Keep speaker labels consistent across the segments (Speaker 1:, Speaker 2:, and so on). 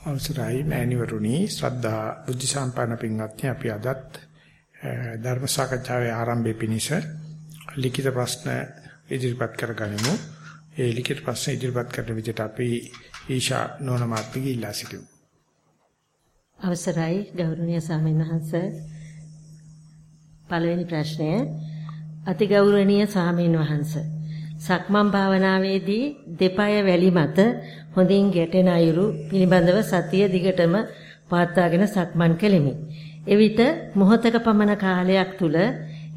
Speaker 1: අවසරයි මෑණිවරුනි ශ්‍රද්ධා බුද්ධ සම්පන්න පින්වත්නි අපි අදත් ධර්ම සාකච්ඡාවේ ආරම්භය පිණිස ලිඛිත ප්‍රශ්න ඉදිරිපත් කරගනිමු. ඒ ලිඛිත ප්‍රශ්න ඉදිරිපත් කරන විදිහට අපි ඊෂා නෝනමාත්මික ඉල්ලා සිටිමු.
Speaker 2: අවසරයි ගෞරවනීය ස්වාමීන් වහන්සේ පළවෙනි ප්‍රශ්නය අතිගෞරවනීය ස්වාමීන් වහන්සේ සක්මන් භාවනාවේදී දෙපය වැලි මත හොඳින් ගැටෙන අයුරු පිළිබඳව සතිය දිගටම පවත්වාගෙන සක්මන් කෙලිමි. එවිට මොහතක පමණ කාලයක් තුල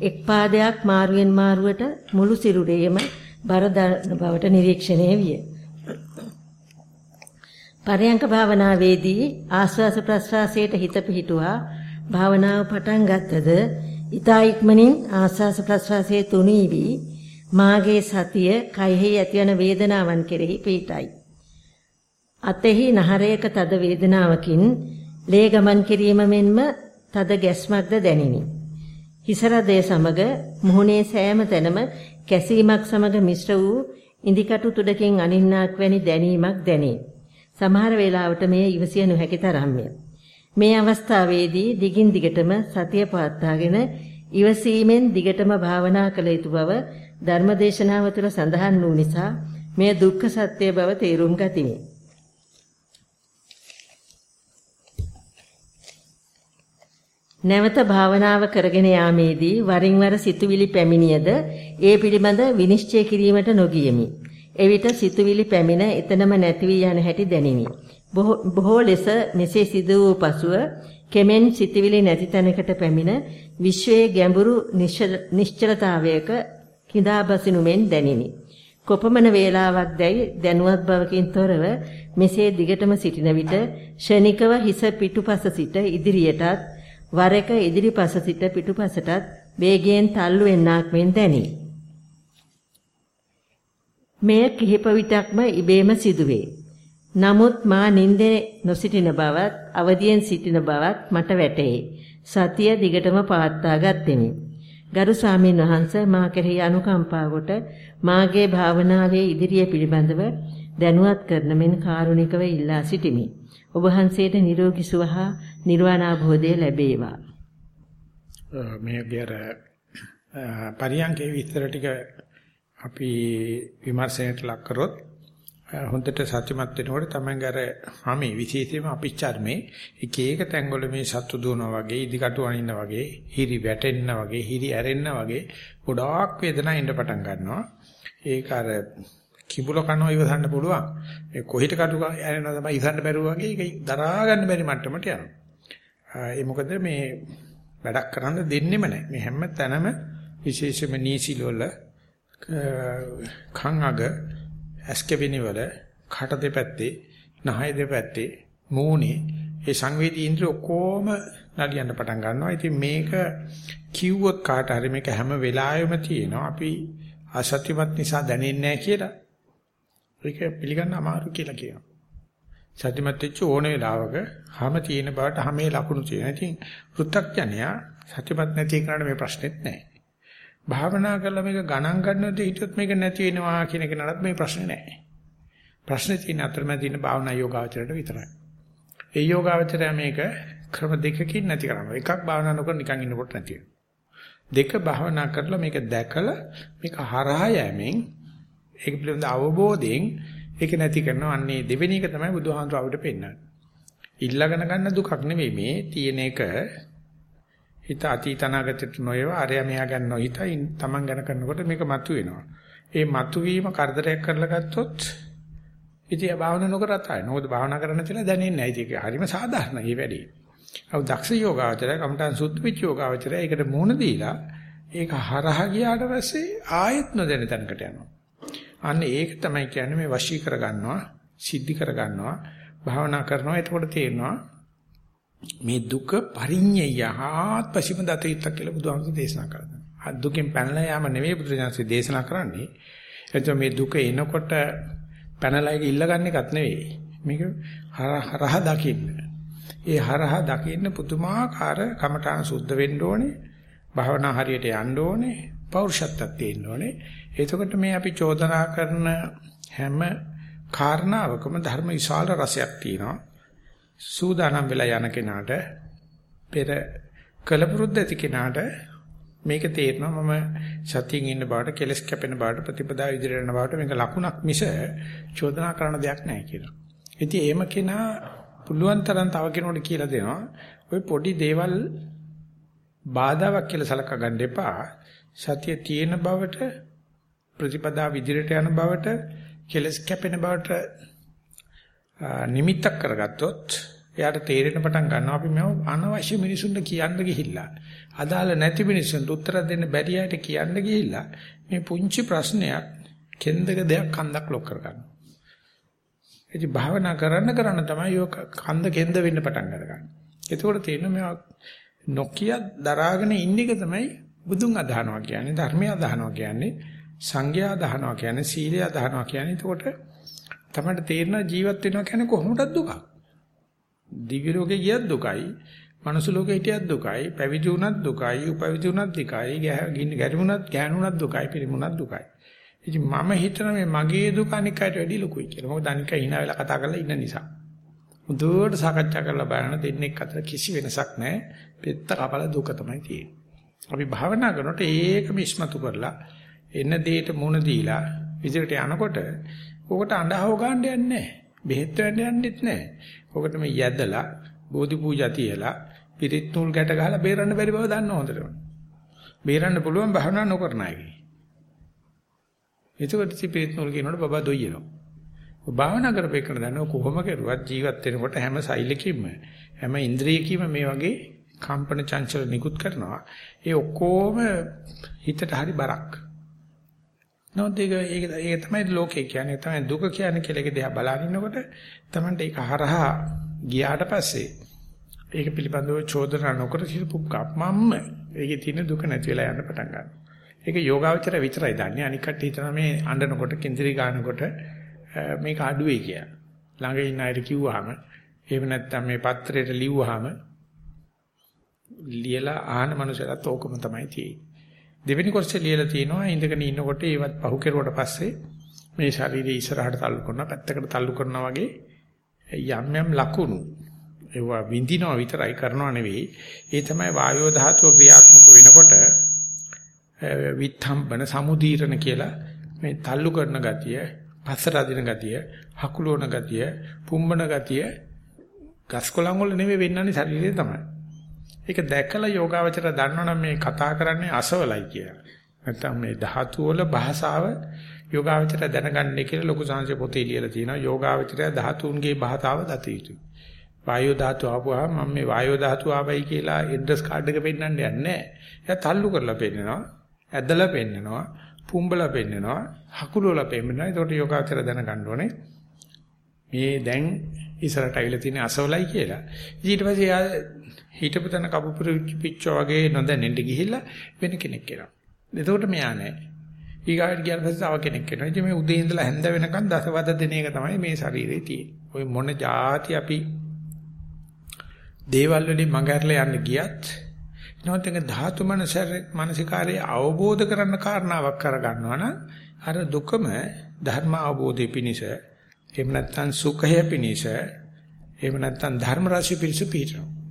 Speaker 2: එක් පාදයක් මාරුවෙන් මාරුවට මුළු සිරුරේම බර බවට නිරීක්ෂණය විය. පරයන්ක භාවනාවේදී ආස්වාස ප්‍රස්වාසයට හිත පිහිටුවා භාවනාව පටන් ගත්තද ඊතා ඉක්මනින් ආස්වාස ප්‍රස්වාසයේ තුනී වී මාගේ සතිය කයෙහි ඇතිවන වේදනාවන් කෙරෙහි පිහිටයි. අතෙහි නහරයක තද වේදනාවකින් ලේ ගමන් කිරීම මෙන්ම තද ගැස්මක්ද දැනිනි. හිසරදේ සමග මුහුණේ සෑම තැනම කැසීමක් සමග මිශ්‍ර වූ ඉදිකටු තුඩකින් අනින්නාක් වැනි දැනීමක් දැනේ. සමහර වෙලාවට මේ ඉවසිය නොහැකි තරම්ය. මේ අවස්ථාවේදී දිගින් දිගටම සතිය පවත්වාගෙන ඉවසීමෙන් දිගටම භාවනා කළ යුතු බව ධර්මදේශනාව තුළ සඳහන් වූ නිසා මේ දුක්ඛ සත්‍ය බව තේරුම් ගතිමි. නැවත භාවනාව කරගෙන යාමේදී වරින් වර සිතුවිලි පැමිණියද ඒ පිළිබඳ විනිශ්චය කිරීමට නොගියමි. එවිට සිතුවිලි පැමිණ එතනම නැති වී යන හැටි දැනිනි. බොහෝ ලෙස මෙසේ සිදු වූ පසුව කෙමෙන් සිතුවිලි නැති තැනකට පැමිණ විශ්වයේ ගැඹුරු නිශ්චලතාවයක කිඳා බසිනු මෙන් දැනිනි. කොපමණ වේලාවක් දැයි දැනුවත් බවකින් තොරව මෙසේ දිගටම සිටින විට ෂණිකව හිස පිටුපස සිට ඉදිරියටත් වර එක ඉදිරිපස සිට පිටුපසටත් වේගයෙන් තල්ලු වෙන්නක් මෙන් දැනේ. මෙය කිහිප විටක්ම ඉබේම සිදුවේ. නමුත් මා නිින්දේ නොසිටින බවත් අවදියෙන් සිටින බවත් මට වැටහේ. සතිය දිගටම පවත්වා ගත්ෙමි. ගරු ස්වාමීන් වහන්සේ මා කෙරෙහි අනුකම්පා කොට මාගේ භාවනාවේ ඉදිරිය පිළිබඳව දැනුවත් කරන මෙන් කාරුණිකව ඉල්ලා සිටිමි. ඔබ වහන්සේට නිරෝගී සුව හා නිර්වාණ අවබෝධය ලැබේවා.
Speaker 1: මේ ගේර පරියන්කේ විස්තර ටික අපි විමර්ශනයට ලක් කරොත් හොඳට සත්‍යමත් වෙනකොට තමයි අර හැමේ විශේෂයෙන්ම අපිච්චර්මේ එක එක තැන්වල මේ සත්තු දුවනවා වගේ ඉදිකටු අනින්න වගේ හිරි වැටෙන්න වගේ හිරි ඇරෙන්න වගේ ගොඩාක් වේදනා එන්න පටන් ගන්නවා. ඒක අර කිඹුල කනවා ඉවසන්න පුළුවන්. ඒ කොහිට කටු ඇරෙනවා තමයි ඉවසන්න බැරුව වගේ ඒක දරා ගන්න බැරි මට්ටමට යනවා. ඒ මොකද මේ වැඩක් කරන්න දෙන්නෙම නැහැ. මේ හැම තැනම විශේෂයෙන්ම නීසිල වල කන් අග ඇස්කෙවිනි වල කට දෙපැත්තේ නහය දෙපැත්තේ මූණේ ඒ සංවේදී ඉන්ද්‍රිය ඔක්කොම නලියන්න පටන් ගන්නවා. ඉතින් මේක කිව්වොත් කාට හරි මේක හැම වෙලාවෙම තියෙනවා. අපි අසත්‍යමත් නිසා දැනෙන්නේ නැහැ කියලා. ඒක පිළිගන්න අමාරු කියලා කියනවා. සත්‍යමත් වෙච්ච ඕන වෙලාවක හැම තියෙන බවට හැමේ ලකුණු තියෙනවා. ඉතින් පෘථග්ජනයා සත්‍යමත් නැති කෙනාට මේ ප්‍රශ්නෙත් නැහැ. භාවනා කරලා මේක ගණන් ගන්නොත් හිතුවත් මේක නැති වෙනවා කියන එක නඩත් මේ ප්‍රශ්නේ නැහැ. ප්‍රශ්නේ තියෙන අතරමැද තියෙන භාවනා යෝගාවචරයට විතරයි. ඒ යෝගාවචරය මේක ක්‍රම දෙකකින් නැති කරනවා. එකක් භාවනා නොකර නිකන් ඉන්නකොට නැති දෙක භාවනා කරලා මේක දැකලා මේක හරහා යෑමෙන් ඒක පිළිබඳ අවබෝධයෙන් ඒක නැති කරනවා. අන්නේ දෙවෙනි එක තමයි බුදුහාමුදුර අපිට පෙන්නන්නේ. ඉල්ලගෙන ගන්න දුකක් නෙවෙයි මේ තියෙන එක හිත අතීත අනාගතයට නොයව අරයා මෙහා ගන්න නොහිතයි තමන් ගැන කරනකොට මේක මතුවෙනවා. ඒ මතුවීම කරදරයක් කරලා ගත්තොත් ඉතින් භාවනා නොකර අතයි. මොකද භාවනා කරන්න කියලා දැනෙන්නේ නැහැ. ඒක හරිම සාධාරණයි මේ වැඩේ. අව දක්ෂ යෝගාවචරය කමඨාන් සුද්ධ පිට යෝගාවචරය ඒකට මුහුණ දීලා ඒක හරහා ගියාට පස්සේ ආයෙත් නොදැන තැනකට යනවා. අන්න ඒක තමයි කියන්නේ මේ වශී කරගන්නවා, සිද්ධි කරගන්නවා, භාවනා කරනවා. එතකොට තේරෙනවා මේ දුක පරිඤ්ඤය ආත්පසිම දත යුක්තක් කියලා බුදුහාමුදුරේ දේශනා කරනවා. දුකෙන් පැනලා යාම නෙවෙයි බුදුරජාණන්සේ දේශනා කරන්නේ. එතකොට මේ දුක එනකොට පැනලා ඉල්ල ගන්න එකක් නෙවෙයි. මේක හරහ දකින්න. ඒ හරහ දකින්න පුදුමාකාර කමඨාන සුද්ධ වෙන්න ඕනේ. භාවනා හරියට යන්න ඕනේ. පෞරුෂත්වයක් තියෙන්න ඕනේ. එතකොට මේ අපි චෝදනා කරන හැම කාරණාවකම ධර්ම විශාල රසයක් තියෙනවා. සූදානම් වෙලා යන කෙනාට පෙර කලපුරුද්ද ඇති කෙනාට මේක තේරෙනවා මම සතියින් ඉන්න බවට කෙලස් කැපෙන බවට ප්‍රතිපදා ඉදිරියට යන බවට මේක ලකුණක් මිස චෝදනා කරන දෙයක් නැහැ කියලා. ඉතින් එහෙම කෙනා පුළුවන් තරම් තව කෙනෙකුට කියලා දෙනවා ওই පොඩි දේවල් බාධාවක් කියලා සලකා ගන්න එපා. සතිය තියෙන බවට ප්‍රතිපදා විදිහට යන බවට කෙලස් කැපෙන බවට නිමිත්තක් කරගත්තොත් එයාට තේරෙන පටන් ගන්නවා අපි මේව අනවශ්‍ය මිනිසුන්ට කියන්න ගිහිල්ලා අදාළ නැති මිනිසුන්ට උත්තර දෙන්න බැරි අයට කියන්න ගිහිල්ලා මේ පුංචි ප්‍රශ්නයක් කෙන්දක දෙයක් කන්දක් ලොක් කරගන්නවා. ඉතින් භාවනා කරන්න කරන්න තමයි ඔය කන්ද කෙන්ද වෙන්න පටන් ගන්න. එතකොට තේරෙන මේවා නොකිය දරාගෙන ඉන්න එක තමයි බුදුන් අදහනවා කියන්නේ ධර්මය අදහනවා කියන්නේ සංඝයා අදහනවා කියන්නේ සීලය අදහනවා කියන්නේ එතකොට තමයි තේරෙන ජීවත් වෙනවා කියන්නේ කොහොමද දුකක්. දිව්‍ය ලෝකේ ගියත් දුකයි, මනුස්ස ලෝකේ හිටියත් දුකයි, පැවිදි වුණත් දුකයි, උපවිදි වුණත් දුකයි, ගැරුණත් ගෑනුණත් දුකයි, පිරිමුණත් දුකයි. ඉතින් මම හිතන මේ මගේ දුක අනිකයට වැඩිය ලොකුයි කියලා. මොකද අනික hina වෙලා කතා කරලා ඉන්න නිසා. මුදුවට සාකච්ඡා කරලා බලන දෙන්නෙක් අතර කිසි වෙනසක් නැහැ. පෙත්ත කපල දුක තමයි තියෙන්නේ. අපි භාවනා කරනකොට ඒකම ඉස්මතු කරලා එන දෙයට මුණ දීලා විදිහට යනකොට ඕකට අඬහව ගන්න යන්නේ නැහැ. බෙහෙත් වෙන්න යන්නෙත් නැහැ. ඕකට මේ යැදලා බෝධි පූජා තියලා පිරිත් නූල් ගැට ගහලා බේරන්න බැරි බව දන්න හොඳටම. බේරන්න පුළුවන් භාවනා නොකරන අයගේ. එතකොට සිපිරිත් නූල් කියනකොට බබා දොයිනවා. භාවනා කරපේකන දන්නව කොහොම කරුවත් ජීවත් වෙනකොට හැම සෛලකින්ම හැම ඉන්ද්‍රියකින්ම මේ වගේ කම්පන චංචල නිකුත් කරනවා. ඒ ඔක්කොම හිතට හරි බරක්. නමුත් ඒක ඒක තමයි ලෝකේ කියන්නේ තමයි දුක කියන්නේ කියලා එක දිහා බලන ඉන්නකොට තමයි ඒක හරහා ගියාට පස්සේ ඒක පිළිබඳව චෝදනා නොකර සිටපු කම්මම ඒකේ තියෙන දුක නැති වෙලා යන්න පටන් ගන්නවා. ඒක යෝගාවචර විතරයි දන්නේ. අනික කට්ටිය හිතන මේ අඬනකොට කිඳිරි ගන්නකොට මේක අඩුවේ කියලා. ළඟ ඉන්න අයට කිව්වහම එහෙම නැත්නම් මේ පත්‍රයට ලිව්වහම ලියලා ආහන මනුස්සයලත් ඕකම තමයි තියෙන්නේ. දෙවෙනි කොටසේ ලියලා තියෙනවා ඉඳගෙන ඉන්නකොට ඒවත් පහු කෙරුවට පස්සේ මේ ශරීරය ඉස්සරහට තල්ලු කරනවා පැත්තකට තල්ලු කරනවා වගේ යම් යම් ලකුණු ඒවා විඳිනවා විතරයි කරනවා නෙවෙයි. ඒ තමයි වායෝ ධාතුව ක්‍රියාත්මක වෙනකොට විත්ම්බන සමුදීරණ කියලා මේ තල්ලු කරන ගතිය පස්සට අදින ගතිය හකුලවන ගතිය පුම්බන ගතිය ගස්කොලන් වල නෙවෙයි වෙන්නන්නේ ශරීරේ තමයි. ඒක දැකලා යෝගාවචර දන්නවනම් මේ කතා කරන්නේ අසවලයි කියලා. නැත්තම් මේ ධාතු වල භාෂාව යෝගාවචර දැනගන්නේ කියලා ලොකු සංසය පොතේ ලියලා තියෙනවා. යෝගාවචරය ධාතුන්ගේ භාෂාව දත යුතුයි. වායෝ ධාතු ආපුවා මම මේ වායෝ ධාතු ආවයි කියලා ඇඩ්‍රස් කාඩ් එක පෙන්නන්න යන්නේ නැහැ. එයා තල්ලු කරලා පෙන්නනවා. ඇදලා පෙන්නනවා. පුම්බලා පෙන්නනවා. හකුලවලා පෙන්නනවා. ඒකට යෝගාවචර දැනගන්න ඕනේ. මේ දැන් ඉස්සරට අවිලා තියෙන අසවලයි කියලා. ඊට පස්සේ එයා හිටපු තැන කපුපුරු පිච්චෝ වගේ නොදැනෙන්න ගිහිල්ලා වෙන කෙනෙක් එනවා. එතකොට මෙයා නෑ. ඊගාට ගියන පස්සේ තව කෙනෙක් එනවා. ඉතින් මේ උදේ ඉඳලා හැන්ද වෙනකන් දසවද දින එක තමයි මේ ශරීරේ තියෙන්නේ. ওই මොන જાති අපි දේවල් වලින් මඟහැරලා යන්න ගියත් නැත්නම් ධාතු මනසිකාරයේ අවබෝධ කරන්න කාරණාවක් කරගන්නවා නම් අර දුකම ධර්ම අවබෝධය පිණිස එහෙම නැත්නම් සුඛය පිණිස එහෙම නැත්නම් ධර්ම රාශිය පිණිස පිටරනවා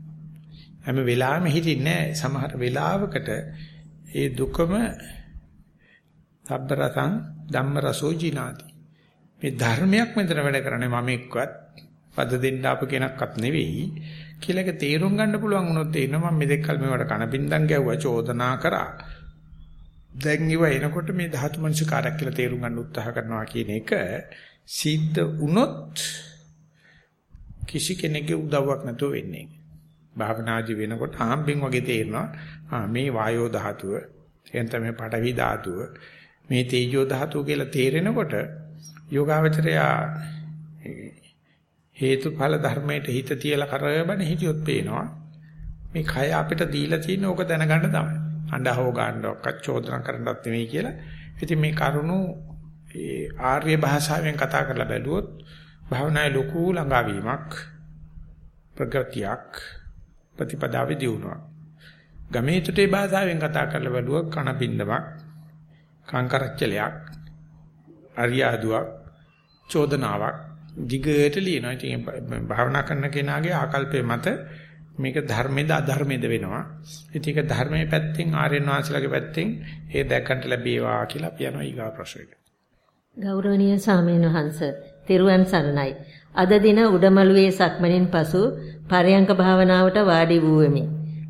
Speaker 1: හැම වෙලාවෙම හිතින්නේ සමහර වෙලාවකට ඒ දුකම සබ්බ රසං ධම්ම රසෝ ජිනාති. මේ ධර්මයක් මෙතන වැඩ කරන්නේ මම එක්කවත් පද දෙන්න ආපු කෙනෙක්වත් නෙවෙයි. කියලා එක තේරුම් ගන්න පුළුවන් වුණොත් තේරෙනවා මම මෙතෙක් කල මේවට කනපින්දම් ගැව්වා චෝදනා කරා. දැන් ඉව එනකොට මේ ධාතු මනසිකාරයක් කියලා තේරුම් ගන්න උත්සාහ කරනවා කියන එක සිද්ධ වුණොත් කිසි කෙනෙකුගේ උදව්වක් නැතුව වෙන්නේ. භාවනාදි වෙනකොට ආම්බෙන් වගේ තේරෙනවා. ආ මේ වායෝ ධාතුව එතන මේ පඨවි ධාතුව. මේ තේජෝ ධාතුව කියලා තේරෙනකොට යෝගාවචරයා හේතුඵල ධර්මයට හිත තියලා කරබන හිටියොත් පේනවා. මේ කය අපිට දීලා තියෙන ඕක දැනගන්න තමයි. අඬහව ගන්නවක් චෝදනා කරන්නත් නෙවෙයි කියලා. ඉතින් මේ කරුණු ඒ ආර්ය භාෂාවෙන් කතා කරලා බැලුවොත් භාවනායේ ලොකු ළඟාවීමක් ප්‍රගතියක් ප්‍රතිපදාවේ දියුණුවක්. ගමේ තුටේ භාෂාවෙන් කතා කරලා බැලුවා කණපින්දමක්, කාංකරච්චලයක්, අරියාදුවක්, චෝදනාවක් දිගට ලියනවා. ඉතින් භාවනා කරන කෙනාගේ ආකල්පයේ මත මේක ධර්මෙද අධර්මෙද වෙනවා. ඉතින් ඒක ධර්මයේ පැත්තෙන් ආර්යයන් වහන්සේලාගේ පැත්තෙන් ඒ දැක්කන්ට ලැබේවා කියලා අපි යනවා ඊගා ප්‍රශ්නෙට.
Speaker 2: ගෞරවනීය සාමීන් වහන්ස තෙරුවන් සරණයි. අද දින උඩමළුවේ සක්මණෙන් පසු පරයන්ක භාවනාවට වාඩි වූෙමි.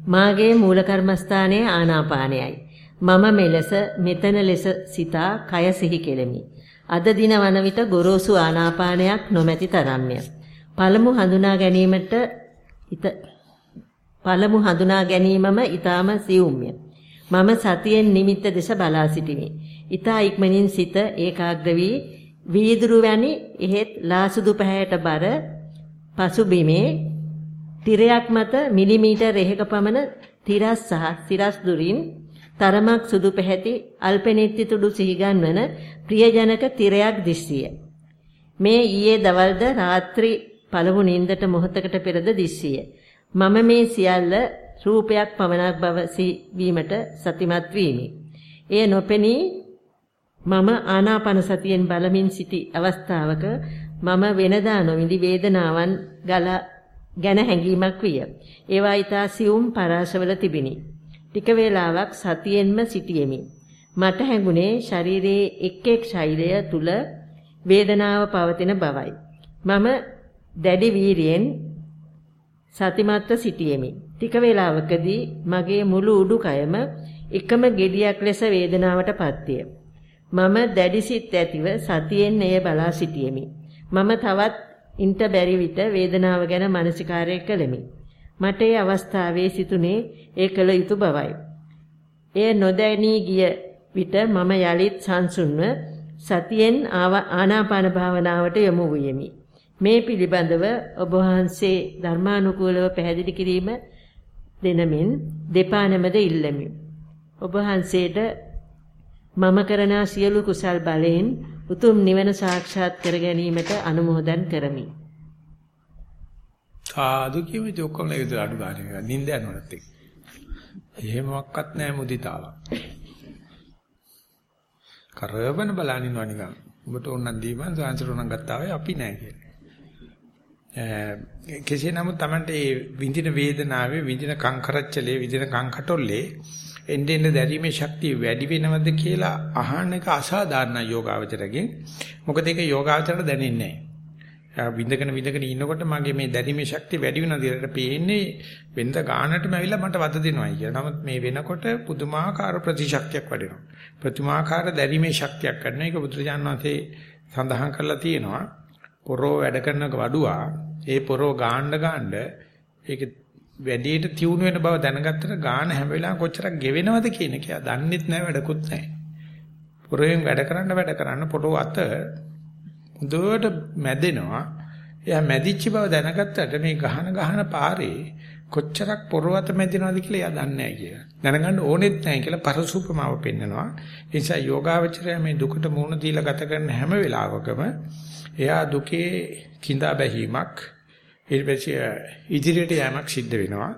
Speaker 2: මාගේ මූල කර්මස්ථානයේ ආනාපානයයි. මම මෙලෙස මෙතන ලෙස සිතා කය සිහි කෙලෙමි. අද දින වන විට ගොරෝසු ආනාපානයක් නොමැති තරම්ය. පළමු හඳුනා ගැනීමට පළමු හඳුනා ගැනීමම ඊටාම සියුම්ය. මම සතියෙන් නිමිත්ත දෙස බලා සිටිමි. ඊතා ඉක්මනින් සිත ඒකාග්‍ර වී වීදුරු වැනි එහෙත් ලාසුදු පැහැයට බර පසුබිමේ තිරයක් මත මිලිමීටර් එකක පමණ තිරස් සහ සිරස් දුරින් තරමක් සුදු පැහැති අල්පෙනෙත්ති තුඩු සිහිගන්වන ප්‍රියජනක තිරයක් දිස්සිය. මේ ඊයේ දවල්ද රාත්‍රී පළමු නිින්දට මොහොතකට පෙරද දිස්සිය. මම මේ සියල්ල රූපයක් පමණක් බව වීමට සතිමත් වීමි. එය නොපෙනී මම ආනාපාන සතියෙන් බලමින් සිටි අවස්ථාවක මම වෙනදා නොවිඳි වේදනාවන් ගල ගැන හැඟීමක් විය. ඒවා ඊතා සියුම් පරාසවල තිබිනි. ටික වේලාවක් සතියෙන්ම සිටියෙමි. මට හැඟුණේ ශරීරයේ එක් එක් ශෛලය තුල වේදනාව පවතින බවයි. මම දැඩි වීරියෙන් සතිමත්ව සිටියෙමි. ටික වේලාවකදී මගේ මුළු උඩුකයම එකම gediyak ලෙස වේදනාවටපත් විය. මම දැඩිසිත ඇතිව සතියෙන් එය බලා සිටියෙමි. මම තවත් ඉන්ට බැරි විට වේදනාව ගැන මානසිකාරය කළෙමි. මට ඒ අවස්ථාවේ සිතුනේ ඒ කළ යුතු බවයි. එය නොදැනී ගිය විට මම යලිත් සංසුන්ව සතියෙන් ආනාපාන භාවනාවට යොමු වූයෙමි. මේ පිළිබඳව ඔබ වහන්සේ ධර්මානුකූලව පැහැදිලි කිරීම දෙනමින් දෙපා නැමද ඉල්ලමි. ඔබ වහන්සේට මම කරන සියලු කුසල් බලයෙන් උතුම් නිවන සාක්ෂාත් කර ගැනීමට අනුමෝදන් කරමි.
Speaker 1: සාදු කියමිට ඔක්කොම ලැබෙද අඩු ගන්න නින්ද යනවලත් එක්ක. එහෙමවත් නැහැ මුදිතාවක්. කරවන බලන ඉන්නවා නිකන්. ඔබට ඕනනම් දීපන් සාංශර උනන් ගත්තා වෙයි අපි නැහැ කියලා. කෙසේ නමුත් Tamante මේ විඳින වේදනාවේ විඳින කංකරච්චලේ විඳින කංකටොල්ලේ එන්නේ එන්නේ දැරීමේ ශක්තිය වැඩි වෙනවද කියලා අහන එක අසාධාරණ යෝගාවචරයෙන්. මොකද ඒක යෝගාවචරයට දැනෙන්නේ නැහැ. විඳගෙන විඳගෙන ඉන්නකොට මගේ මේ දැරීමේ ශක්තිය වැඩි වෙනවා දිරට පේන්නේ වෙනද ගානටම ඇවිල්ලා මට වද දෙනවායි කියලා. නමුත් මේ වෙනකොට පුදුමාකාර ප්‍රතිශක්තියක් වැඩෙනවා. ප්‍රතිමාකාර දැරීමේ ශක්තියක් කරන එක බුදුරජාණන් වහන්සේ සඳහන් කරලා තියෙනවා. පොරෝ වැඩ කරන වඩුවා ඒ පොරෝ ගාන්න ගාන්න ඒක වැඩේට තියුණු වෙන බව දැනගත්තට ගාන හැම වෙලාවෙම කොච්චරක් ගෙවෙනවද කියන එක එයා දන්නෙත් නැහැ වැඩකුත් නැහැ. පොරෙන් වැඩ කරන්න වැඩ කරන්න පොරෝ අත හොඳට මැදෙනවා. එයා මැදිච්ච බව දැනගත්තට මේ ගහන ගහන පාරේ කොච්චරක් පොරවත මැදිනවද කියලා එයා දන්නේ නැහැ කියලා. දැනගන්න ඕනෙත් නැහැ කියලා පරසූපමාව පෙන්නනවා. ඒ නිසා යෝගාවචරය මේ දුකට මුහුණ දීලා ගත කරන හැම වෙලාවකම එයා දුකේ කිඳා බැහිමක් ඊට පස්සේ ඉදිරියට යෑමක් සිද්ධ වෙනවා.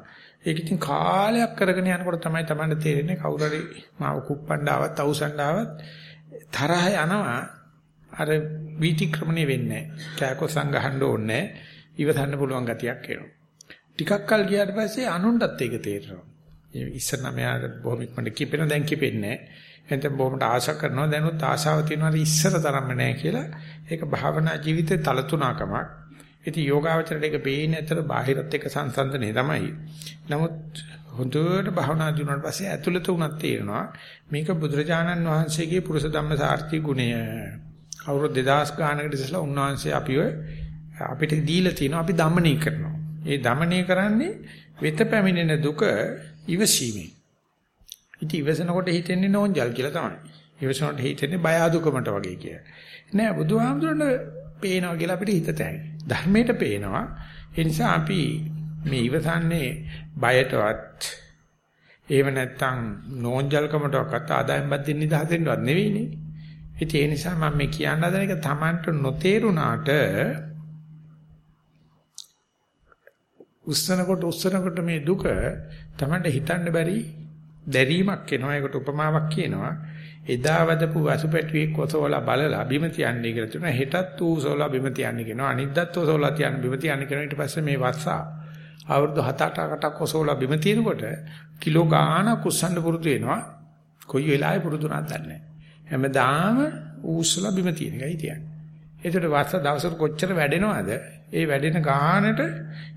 Speaker 1: ඒක ඉතින් කාලයක් කරගෙන යනකොට තමයි Tamanට තේරෙන්නේ කවුරු හරි මාව කුප්පණ්ඩාවත් අවසන්ඩාවත් තරහ යනවා අර වීතික්‍රමණය වෙන්නේ නැහැ. කෑකො සංගහන්න ඕනේ ඉවසන්න පුළුවන් ගතියක් එනවා. ටිකක් කල් ගියාට පස්සේ අනුන්ටත් ඒක තේරෙනවා. ඉස්සර නම් යාට බොහොම ඉක්මනට කිපෙන දැන් කිපෙන්නේ නැහැ. එතෙන් බොහොමට ආශා කරනවා දැනුත් ආශාව තියෙනවා ඉස්සර තරම්ම නැහැ කියලා. ඒක භාවනා ජීවිතේ තලතුණකමක්. ඉතින් යෝගාවචරයට ඒක බේින් ඇතර බාහිරත් එක්ක සංසන්දනේ තමයි. නමුත් හොඳට භවනා දිනුවාට පස්සේ ඇතුළත උනත් තේරෙනවා මේක බුදුරජාණන් වහන්සේගේ පුරුෂ ධම්ම සාර්ථි ගුණය. අවුරුදු 2000 ගානකට ඉස්සෙල්ලා උන්වහන්සේ අපිව අපිට දීලා තිනවා අපි দমনය කරනවා. ඒ দমনය කරන්නේ වෙත පැමිණෙන දුක ඉවසීමෙන්. ඉතින් ඉවසනකොට හිතෙන්නේ නෝන්ජල් කියලා තමයි. ඉවසනකොට හිතෙන්නේ බය වගේ කියලා. නෑ බුදුහාමුදුරනේ පේනවා කියලා අපිට හිතට ඇයි. ධර්මයට පේනවා. ඒ නිසා අපි මේ ඉවසන්නේ බයටවත් එහෙම නැත්නම් නෝන්ජල්කමටවත් ආදායම් බද්දින් නිදහසෙන්වත් නෙවෙයිනේ. ඉතින් ඒ නිසා මම මේ කියන්න හදන එක Tamanට නොතේරුණාට උස්සනකොට උස්සනකොට මේ දුක Tamanට හිතන්න බැරි දැරීමක් එනවා. ඒකට උපමාවක් කියනවා. එදා වදපු වසුපැටුවේ කොසෝලා බලලා බිම තියන්නේ කියලා තුන හෙටත් ඌසෝලා බිම තියන්නේ කියනවා. අනිද්දාත් ඌසෝලා තියන්නේ බිම තියන්නේ කියනවා. ඊට පස්සේ මේ වස්සා අවුරුදු 7-8කට කොසෝලා බිම තියෙනකොට කිලෝ ගාණක් උස්සන්න පුරුදු වෙනවා. කොයි වෙලාවෙ පුරුදු නැත් දන්නේ හැමදාම ඌසලා බිම තියෙන එකයි තියන්නේ. ඒකට වස්ස දවසට කොච්චර වැඩෙනවද? ඒ වැඩෙන ගානට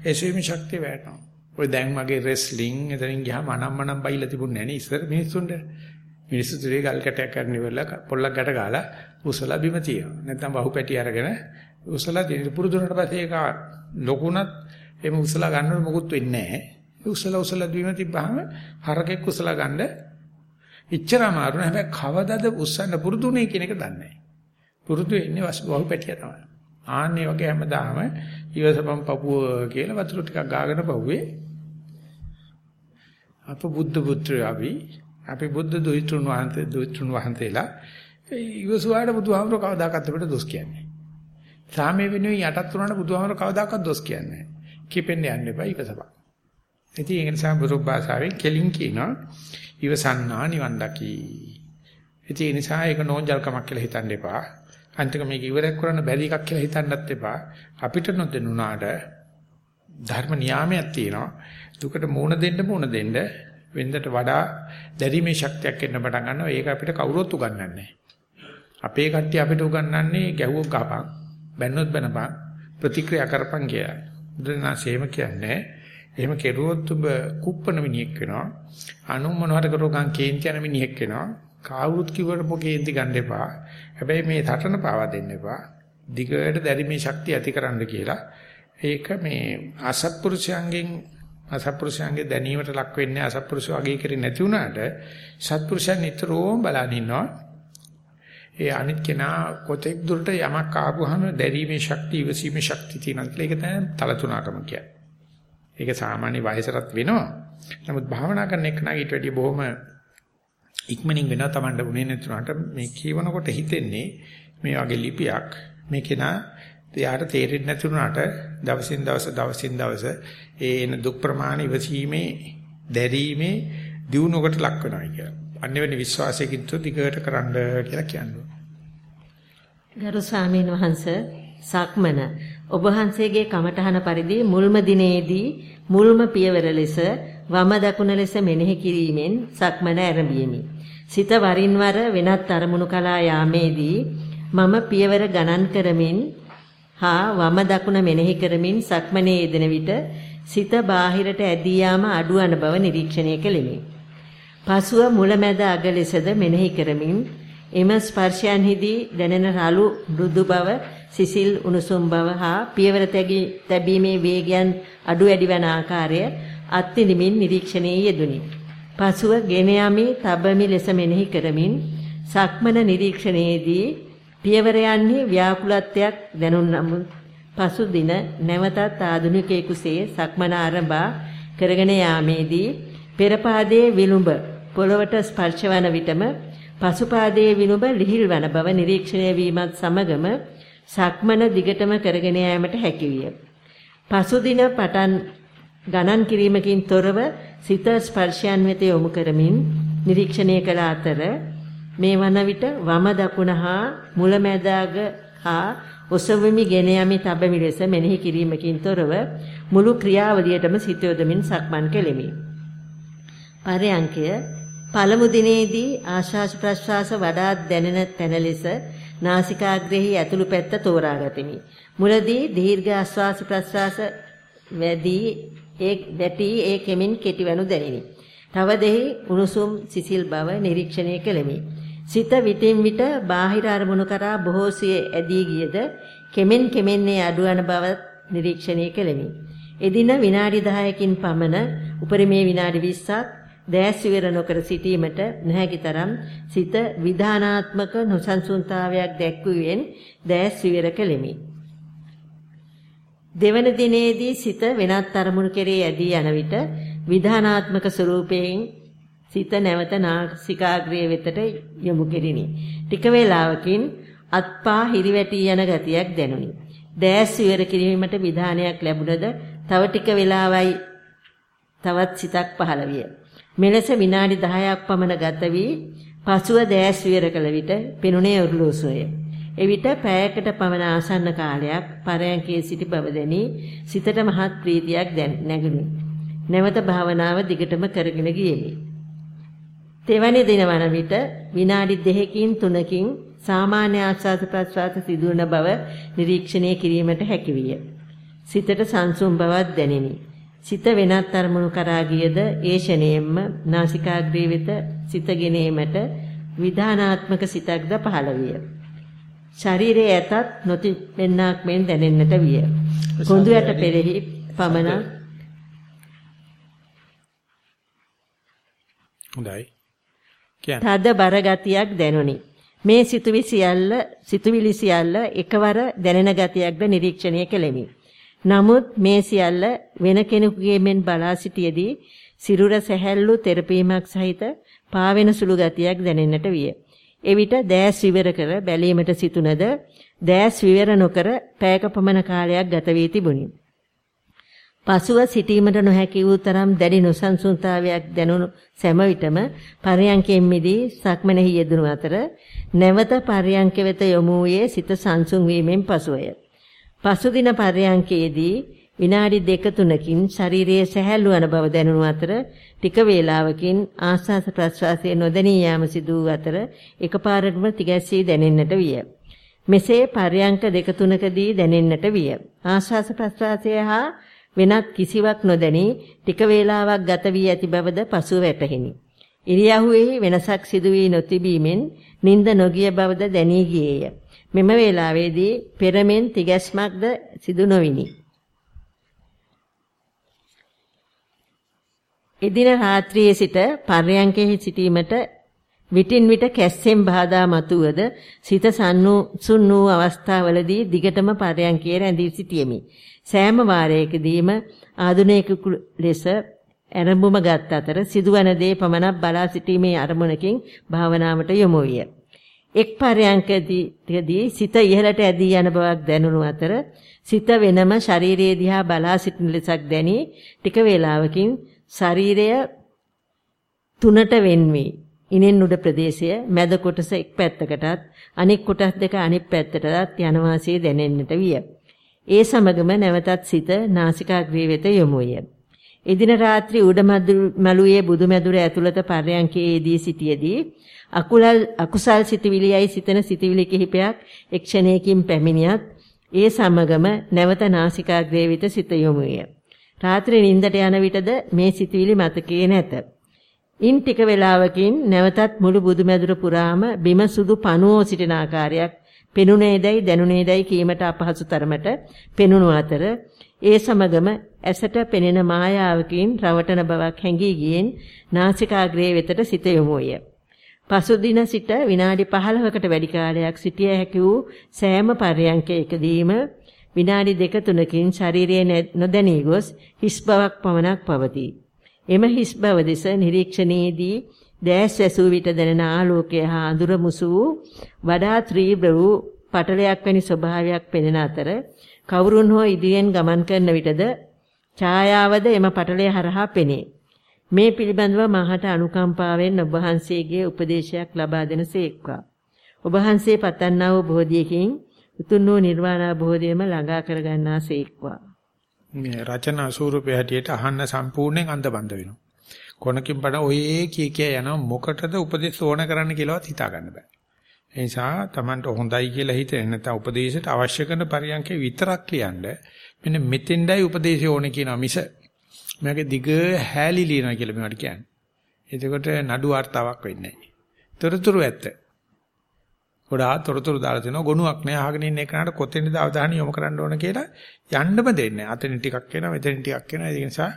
Speaker 1: එසවීම ශක්තිය වැඩෙනවා. ඔය දැන් මගේ රෙස්ලිං එතනින් ගියාම අනම්මනම් බයිලා තිබුණේ නැහැ නේ ඉස්සර මිනිස්සුන්ට. මිනිස්සු තුරේ ගල් කැටයක් කරන ඉවරලා පොල්ලක් ගැට ගාලා උසලා බිම තියනවා. නැත්නම් වහු පැටි අරගෙන උසලා දෙන පුරුදුනට පස්සේ ඒක ලොකුණත් එම උසලා ගන්නකොට මොකුත් වෙන්නේ නැහැ. උසලා උසලා බිම තිබ්බහම හරකෙක් උසලා ගන්න ඉච්චර අමාරු නෑ. හැබැයි කවදද උස්සන්න පුරුදුනේ කියන එක දන්නේ නැහැ. පුරුදු වෙන්නේ වහු පැටිය තමයි. ආන්නේ වගේ හැමදාම ඊවසපම් පපුව කියලා වතුර ටිකක් ගාගෙන පවුවේ අප බුද්ධ පුත්‍රයෝ අපි අපි බුද්ධ දුහිතෘන් වහන්සේ දුහිතෘන් වහන්සේලා ඊවසුවාට බුදුහාමර කවදාකවත් අපිට දොස් කියන්නේ. සාමයේ වෙනුවෙන් යටත් වුණාට බුදුහාමර කවදාකවත් දොස් කියන්නේ නැහැ. කිපෙන්න යන්න එපා ඊවසපන්. ඉතින් ඒ නිසා බුදු භාෂාවෙන් කෙලින් කියනවා ඊවසන්නා නිවන් දකි. ඉතින් ඒ නිසා ඒක නෝන්ජල්කමක් කියලා හිතන්න එපා. අන්තික මේක ඉවරයක් කරන්න බැරි එකක් කියලා හිතන්නත් එපා. අපිට නොදෙනුනාට ධර්ම නියාමයක් තියෙනවා. දුකට මුණ දෙන්න මුණ දෙන්න වෙන්දට වඩා දැරීමේ ශක්තියක් එන්න පටන් ගන්නවා. ඒක අපිට කවුරුත් උගන්වන්නේ නැහැ. අපේ කට්ටිය අපිට උගන්වන්නේ ගැහුවොත් ගහපන්, බැන්නොත් බැනපන්, ප්‍රතික්‍රියා කරපන් කියලා. බුදුනාසේම කියන්නේ එහෙම කෙරුවොත් ඔබ කුප්පන මිනිහෙක් වෙනවා. අනු මොනවට කරුවකන් කේන්ති යන මිනිහෙක් වෙනවා. කවුරුත් කිව්වට මොකේන්ති ගන්න එපා. හැබැයි මේ සටන පාවා දෙන්න එපා. දිගට දැරීමේ ශක්තිය ඇතිකරන්න කියලා. ඒක මේ අසත්පුරුෂයන්ගෙන් අසත්පුරුෂයන්ගේ දැනීමට ලක් වෙන්නේ අසත්පුරුෂය වගේ කරේ නැති වුණාට සත්පුරුෂයන් නිතරම බලන් ඉන්නවා. ඒ අනිත් කෙනා කොතෙක් දුරට යමක් ආපුවාම දැරීමේ ශක්තිය, ඉවසීමේ ශක්තිය තියෙනවා කියලා ඒක තමයි තලතුණකම කියන්නේ. ඒක සාමාන්‍ය වයසටත් වෙනවා. නමුත් භාවනා කරන එක නගිට වැඩිය බොහොම ඉක්මනින් වෙනවා Tamanda උනේ නැතුණාට මේ කියවනකොට හිතෙන්නේ මේ වගේ ලිපියක් මේ කෙනා එයාට තේරෙන්නේ නැතුණාට දවසින් දවස දවසින් දවස ඒ එන දුක් ප්‍රමාණ ඉවසීමේ දැරීමේ දියුණුවකට ලක් වෙනවා කියලා. අන්‍යවෙනි විශ්වාසයකින් දිගට කරන්න කියලා කියනවා.
Speaker 2: ගරු ස්වාමීන් වහන්සේ සක්මන ඔබ වහන්සේගේ කමඨහන පරිදි මුල්ම දිනේදී මුල්ම පියවර ලෙස වම දකුණ ලෙස මෙනෙහි කිරීමෙන් සක්මන ආරම්භීමි. සිත වරින් වර වෙනත් අරමුණු කලා යාමේදී මම පියවර ගණන් කරමින් හා වම දකුණ මෙනෙහි කරමින් සක්මනේ යෙදෙන විට සිත බාහිරට ඇදී යාම අඩුවන බව නිරීක්ෂණය කෙලිමි. පසුව මුලැමැද අග ලෙසද මෙනෙහි කරමින් එම ස්පර්ශයන්හිදී දැනෙන රළු මෘදු බව සිසිල් උණුසුම් බව හා පියවර තැබීමේ වේගයන් අඩු වැඩි වන ආකාරය අත්විඳිමින් නිරීක්ෂණයේ යෙදුනි. පසුව ගෙන යමි තබමි ලෙස මෙනෙහි කරමින් සක්මන නිරීක්ෂණයේදී පියවරයන්හි ව්‍යාකුලත්වයක් දැනුන නමුත් පසු දින නැවතත් ආධුනිකයෙකුසේ සක්මන ආරම්භා කරගෙන යාමේදී පෙර පාදයේ විලුඹ පොළවට ස්පර්ශවන විටම පසු පාදයේ විලුඹ ලිහිල් වන බව නිරීක්ෂණය වීමත් සමගම සක්මන දිගටම කරගෙන යාමට හැකියිය. පසු දින පටන් ගණන් කිරීමකින් තොරව සිත ස්පර්ශයන් වෙත යොමු කරමින් නිරීක්ෂණය කළ අතර මේ වන විට වම දකුණ හා මුලැමැදාග හා ඔසවමි ගෙන යමි තබමි ලෙස මෙනෙහි කිරීමකින් තොරව මුළු ක්‍රියාවලියටම සිත යොදමින් සක්මන් කෙලෙමි. පරයන්කය පළමු දිනේදී ආශාස ප්‍රශ්වාස වඩාත් දැනෙන තැන ලෙස නාසිකාග්‍රෙහි ඇතුළු පැත්ත තෝරා ගතිමි. මුලදී දීර්ඝ ආශ්වාස ප්‍රශ්වාස වැඩි ඒ දැටි ඒ කෙමින් කෙටිවනු දැනිනි. තව දෙහි උණුසුම් සිසිල් බව නිරීක්ෂණය කෙලෙමි. සිත විටින් විට බාහිර අරමුණු කරා බොහෝසිය ඇදී ගියද කෙමෙන් කෙමෙන්නේ අඩුවන බව නිරීක්ෂණය කෙලෙමි. එදින විනාඩි 10කින් පමණ උපරිමේ විනාඩි 20ක් දැස් විවර නොකර සිටීමට නැහැකි තරම් සිත විධානාත්මක නොසන්සුන්තාවයක් දැක්වුවෙන් දැස් විවර කෙලෙමි. දෙවන දිනේදී සිත වෙනත් අරමුණු කෙරේ ඇදී යන විට විධානාත්මක ස්වરૂපයෙන් සිත නැවත නාසිකාග්‍රය වෙතට යොමු කෙරිනි. ටික වේලාවකින් අත්පා හිරිවැටි යන ගතියක් දැනුනි. දැස් විවර කිරීමට විධානයක් ලැබුණද තව ටික වේලාවයි තවත් සිතක් පහළ විය. මෙලෙස විනාඩි 10ක් පමණ ගත වී පසුව දැස් විවර කළ විට පෙනුනේ ඔර්ලෝසුවය. එවිට පැයකට පමණ ආසන්න කාලයක් පරයන්කේ සිටි බව දැනි සිතට මහත් ප්‍රීතියක් නැගුණි. නැවත භාවනාව දිගටම කරගෙන ගියෙමි. තෙවැනි දින වන විට විනාඩි 2කින් 3කින් සාමාන්‍ය ආස්වාද ප්‍රස්වාස සිදුවන බව නිරීක්ෂණය කිරීමට හැකියිය. සිතට සංසුම් බවක් දැනිනි. සිත වෙනත් අරමුණු කරා ගියද ඒ ෂණයෙන්ම නාසිකාග්‍රේ වෙත සිත ගෙනීමට විධානාත්මක සිතක්ද පහළ විය. ශරීරයේ ඇතත් නොතිබෙන්නක් මෙන් දැනෙන්නට විය. කොඳු යට පෙරෙහි පමණ
Speaker 1: හොඳයි.
Speaker 2: තද බර ගතියක් දැනුනි. මේ සිතුවි සියල්ල සිතුවිලි සියල්ල එකවර දැනෙන ගතියක්ද නිරීක්ෂණය කෙලෙමි. නමුත් මේ සියල්ල වෙන කෙනෙකුගේ මෙන් බලා සිටියේදී සිරුර සැහැල්ලු තෙරපීමක් සහිත පාවෙන සුළු ගතියක් දැනෙන්නට විය. එවිට දෑස් විවර කර බැලීමට සිටුනද දෑස් විවර නොකර පැයක පමණ කාලයක් ගත වී තිබුණි. පසුව සිටීමට නොහැකි වූ තරම් දැඩි නොසන්සුන්තාවයක් දැනුණු සෑම විටම පරයන්කෙන් මිදී සක්මනෙහි යෙදුණු අතර නැවත පරයන්ක වෙත යොමු වූයේ සිත සංසුන් වීමෙන් පසුවය. පසුදින පරයන්කේදී විනාඩි දෙක තුනකින් ශරීරයේ සැහැල්ලු වන බව දැනුණු අතර ටික වේලාවකින් ආස්වාස ප්‍රස්වාසයේ නොදැනී යාම සිදු වූ අතර එකපාරටම තිගැස්සී දැනෙන්නට විය. මෙසේ පරයන්ක දෙක තුනකදී දැනෙන්නට විය. ආස්වාස ප්‍රස්වාසය හා වෙනත් කිසිවක් නොදැනී ටික වේලාවක් ගත වී ඇති බවද පසුව වැටහිනි. ඉරියව්වේ වෙනසක් සිදු වී නොතිබීමෙන් නිින්ද නොගිය බවද දැනී ගියේය. මෙම වේලාවේදී පෙරමෙන් තිගැස්මක්ද සිදු නොවිනි. එදින රාත්‍රියේ සිට පර්යංකෙහි සිටීමට විටින් විට කැස්සෙන් බාධා මතුවද සිත සන්නුසුන් වූ අවස්ථාවලදී දිගටම පර්යංකයේ රැඳී සිටියෙමි. සෑම වාරයකදීම ආධුනිකයෙකු ලෙස ඇරඹුම ගත් අතර සිදුවන දේ පමණක් බලා සිටීමේ අරමුණකින් භාවනාවට යොමු විය. එක් පරයන්කදී සිත ඉහළට ඇදී යන බවක් දැනුණු අතර සිත වෙනම ශරීරයේ දිහා බලා සිටින ලෙසක් දැනි ටික වේලාවකින් ශරීරය තුනට වෙන්වී ඉනෙන් උඩ ප්‍රදේශය මැද කොටස එක් පැත්තකටත් අනෙක් කොටස් දෙක අනෙක් පැත්තටත් යන වාසිය දැනෙන්නට විය. ඒ සමගම නැවතත් සිත නාසිකාග්‍රේ වෙත යොමු විය. එදින රාත්‍රී උඩ මළුවේ බුදුමැදුර ඇතුළත පර්යංකයේදී සිටියේදී අකුලල් අකුසල් සිතවිලියයි සිතන සිතවිලි කිහිපයක් එක්ෂණයකින් පැමිණියත් ඒ සමගම නැවත නාසිකාග්‍රේ වෙත සිත යොමු විය. රාත්‍රී නිින්දට යන විටද මේ සිතුවිලි මතකයේ නැත. ඉන් ටික වේලාවකින් නැවතත් මුළු බුදුමැදුර පුරාම බිම සුදු පණුවෝ සිටින ආකාරයක් පෙනුනේදයි දැනුනේදයි කීමට අපහසු තරමට පෙනුණු අතර ඒ සමගම ඇසට පෙනෙන මායාවකින් රවටන බවක් හැඟී ගියෙන් නාසිකාග්‍රේ වෙතට සිත යොමු විය. පසුදින සිට විනාඩි 15කට වැඩි කාලයක් සිටිය හැකි වූ සෑම පර්යංකයකදීම විනාඩි දෙක තුනකින් ශරීරයේ නොදැනී ගොස් හිස් බවක් පමණක් පවතී. එම හිස් බව දෙස නිරීක්ෂණයේදී දැස් ඇසූ විට දැනෙන ආලෝකය හා අඳුර මුසු වූ වඩා ත්‍රීව්‍ර වූ පටලයක් වැනි ස්වභාවයක් පෙනෙන අතර කවුරුන් හෝ ඉදිරියෙන් ගමන් කරන විටද ඡායාවද එම පටලය හරහා පෙනේ. මේ පිළිබඳව මාහට අනුකම්පාවෙන් ඔබ වහන්සේගේ උපදේශයක් ලබා දෙනසේක්වා. ඔබ වහන්සේ පතන්නා වූ බෝධියකින් උතුම් වූ නිර්වාණ අවබෝධයම ළඟා කරගන්නා සේක්වා.
Speaker 1: මේ රචනා ස්වරූපය හැටියට අහන්න සම්පූර්ණයෙන් අන්ධබන්ද වෙනවා. කොනකින් බඩ ඔයේ කී කිය යන මොකටද උපදෙස් ඕන කරන්න කියලාවත් හිතා ගන්න බෑ. ඒ නිසා Tamanට හොඳයි කියලා හිතෙන නැත්නම් උපදේශයට අවශ්‍ය කරන පරියන්කේ විතරක් ලියන්න. මෙන්න මෙතෙන්ඩයි උපදේශය ඕනේ කියනවා මිස මේකේ දිග හැලි ලියනවා කියලා මේවට කියන්නේ. එතකොට නඩු වார்த்தාවක් වෙන්නේ නැහැ. තොරතුරු ඇත්ත. ගොඩාක් තොරතුරු දාලා තිනවා ගොනුවක් නෑ අහගෙන ඉන්න එකනට කොතෙන්ද අවධානය යොමු කරන්න ඕන කියලා යන්නම දෙන්නේ. අතෙන් ටිකක් එනවා මෙතෙන් ටිකක් එනවා. ඒ නිසා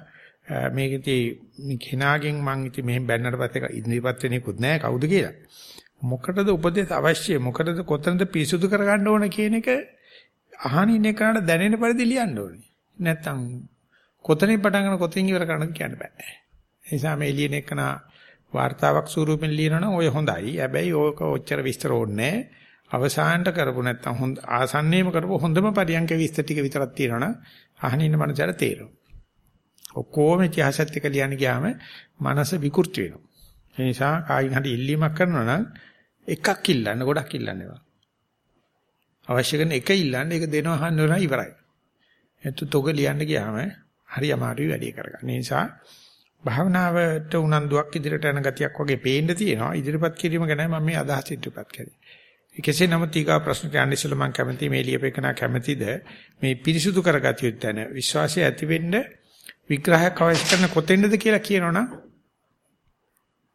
Speaker 1: මේකදී කෙනාගෙන් මං ඉතින් මෙහෙම බැන්නට පස්සේ ඉදිරිපත් වෙන්නේකුත් නැහැ කවුද කියලා. මොකටද උපදෙස් අවශ්‍ය? මොකටද කොතනද පිරිසුදු කරගන්න ඕන කියන එක අහනින් එකට දැනෙන පරිදි ලියන්න ඕනේ. නැත්තම් කොතනින් පටන් ගන්න කොතනින් ඉවර කරනද කියන්න බෑ. ඒ නිසා මේ ලියන එකන වார்த்தාවක් ස්වරූපෙන් ලියනවනම් ඔය හොඳයි. හැබැයි ඕක ඔච්චර විස්තර ඕනේ අවසානට කරපු නැත්තම් හොඳ ආසන්නයේම කරපු හොඳම පරියන්ක විස්තර ටික විතරක් තියෙනවනම් අහනින්න මනසට තේරෙනවා. ඔක්කොම ඉතිහාසත් එක්ක ලියන්න ගියාම මනස විකෘති වෙනවා. ඒ නිසා කායින් හරි ඉල්ලීමක් කරනවා නම් එකක් ඉල්ලන්න ගොඩක් ඉල්ලන්න එපා. අවශ්‍ය කරන එක ඉල්ලන්න ඒක දෙනවා අහන්න ඕන ඉවරයි. එතු තොග ලියන්න ගියාම හරි අමාරුයි වැඩි කරගන්න. ඒ නිසා භාවනාවට උනන්දුවක් ඉදිරියට යන ගතියක් වගේ පේන්න තියෙනවා. ඉදිරිපත් කිරීම ගැන මම මේ අදහස් ඉදිරිපත් කරේ. කෙසේ නමුත් ඊගා ප්‍රශ්න කියන්න ඉස්සෙල්ලා මම කැමති මේ ලියපෙකන කැමතිද මේ පිරිසුදු කරගatiya යුත්තන විශ්වාසය ඇති වෙන්න විග්‍රහයක් අවශ්‍ය කරන කොතෙන්ද කියලා කියනවනම්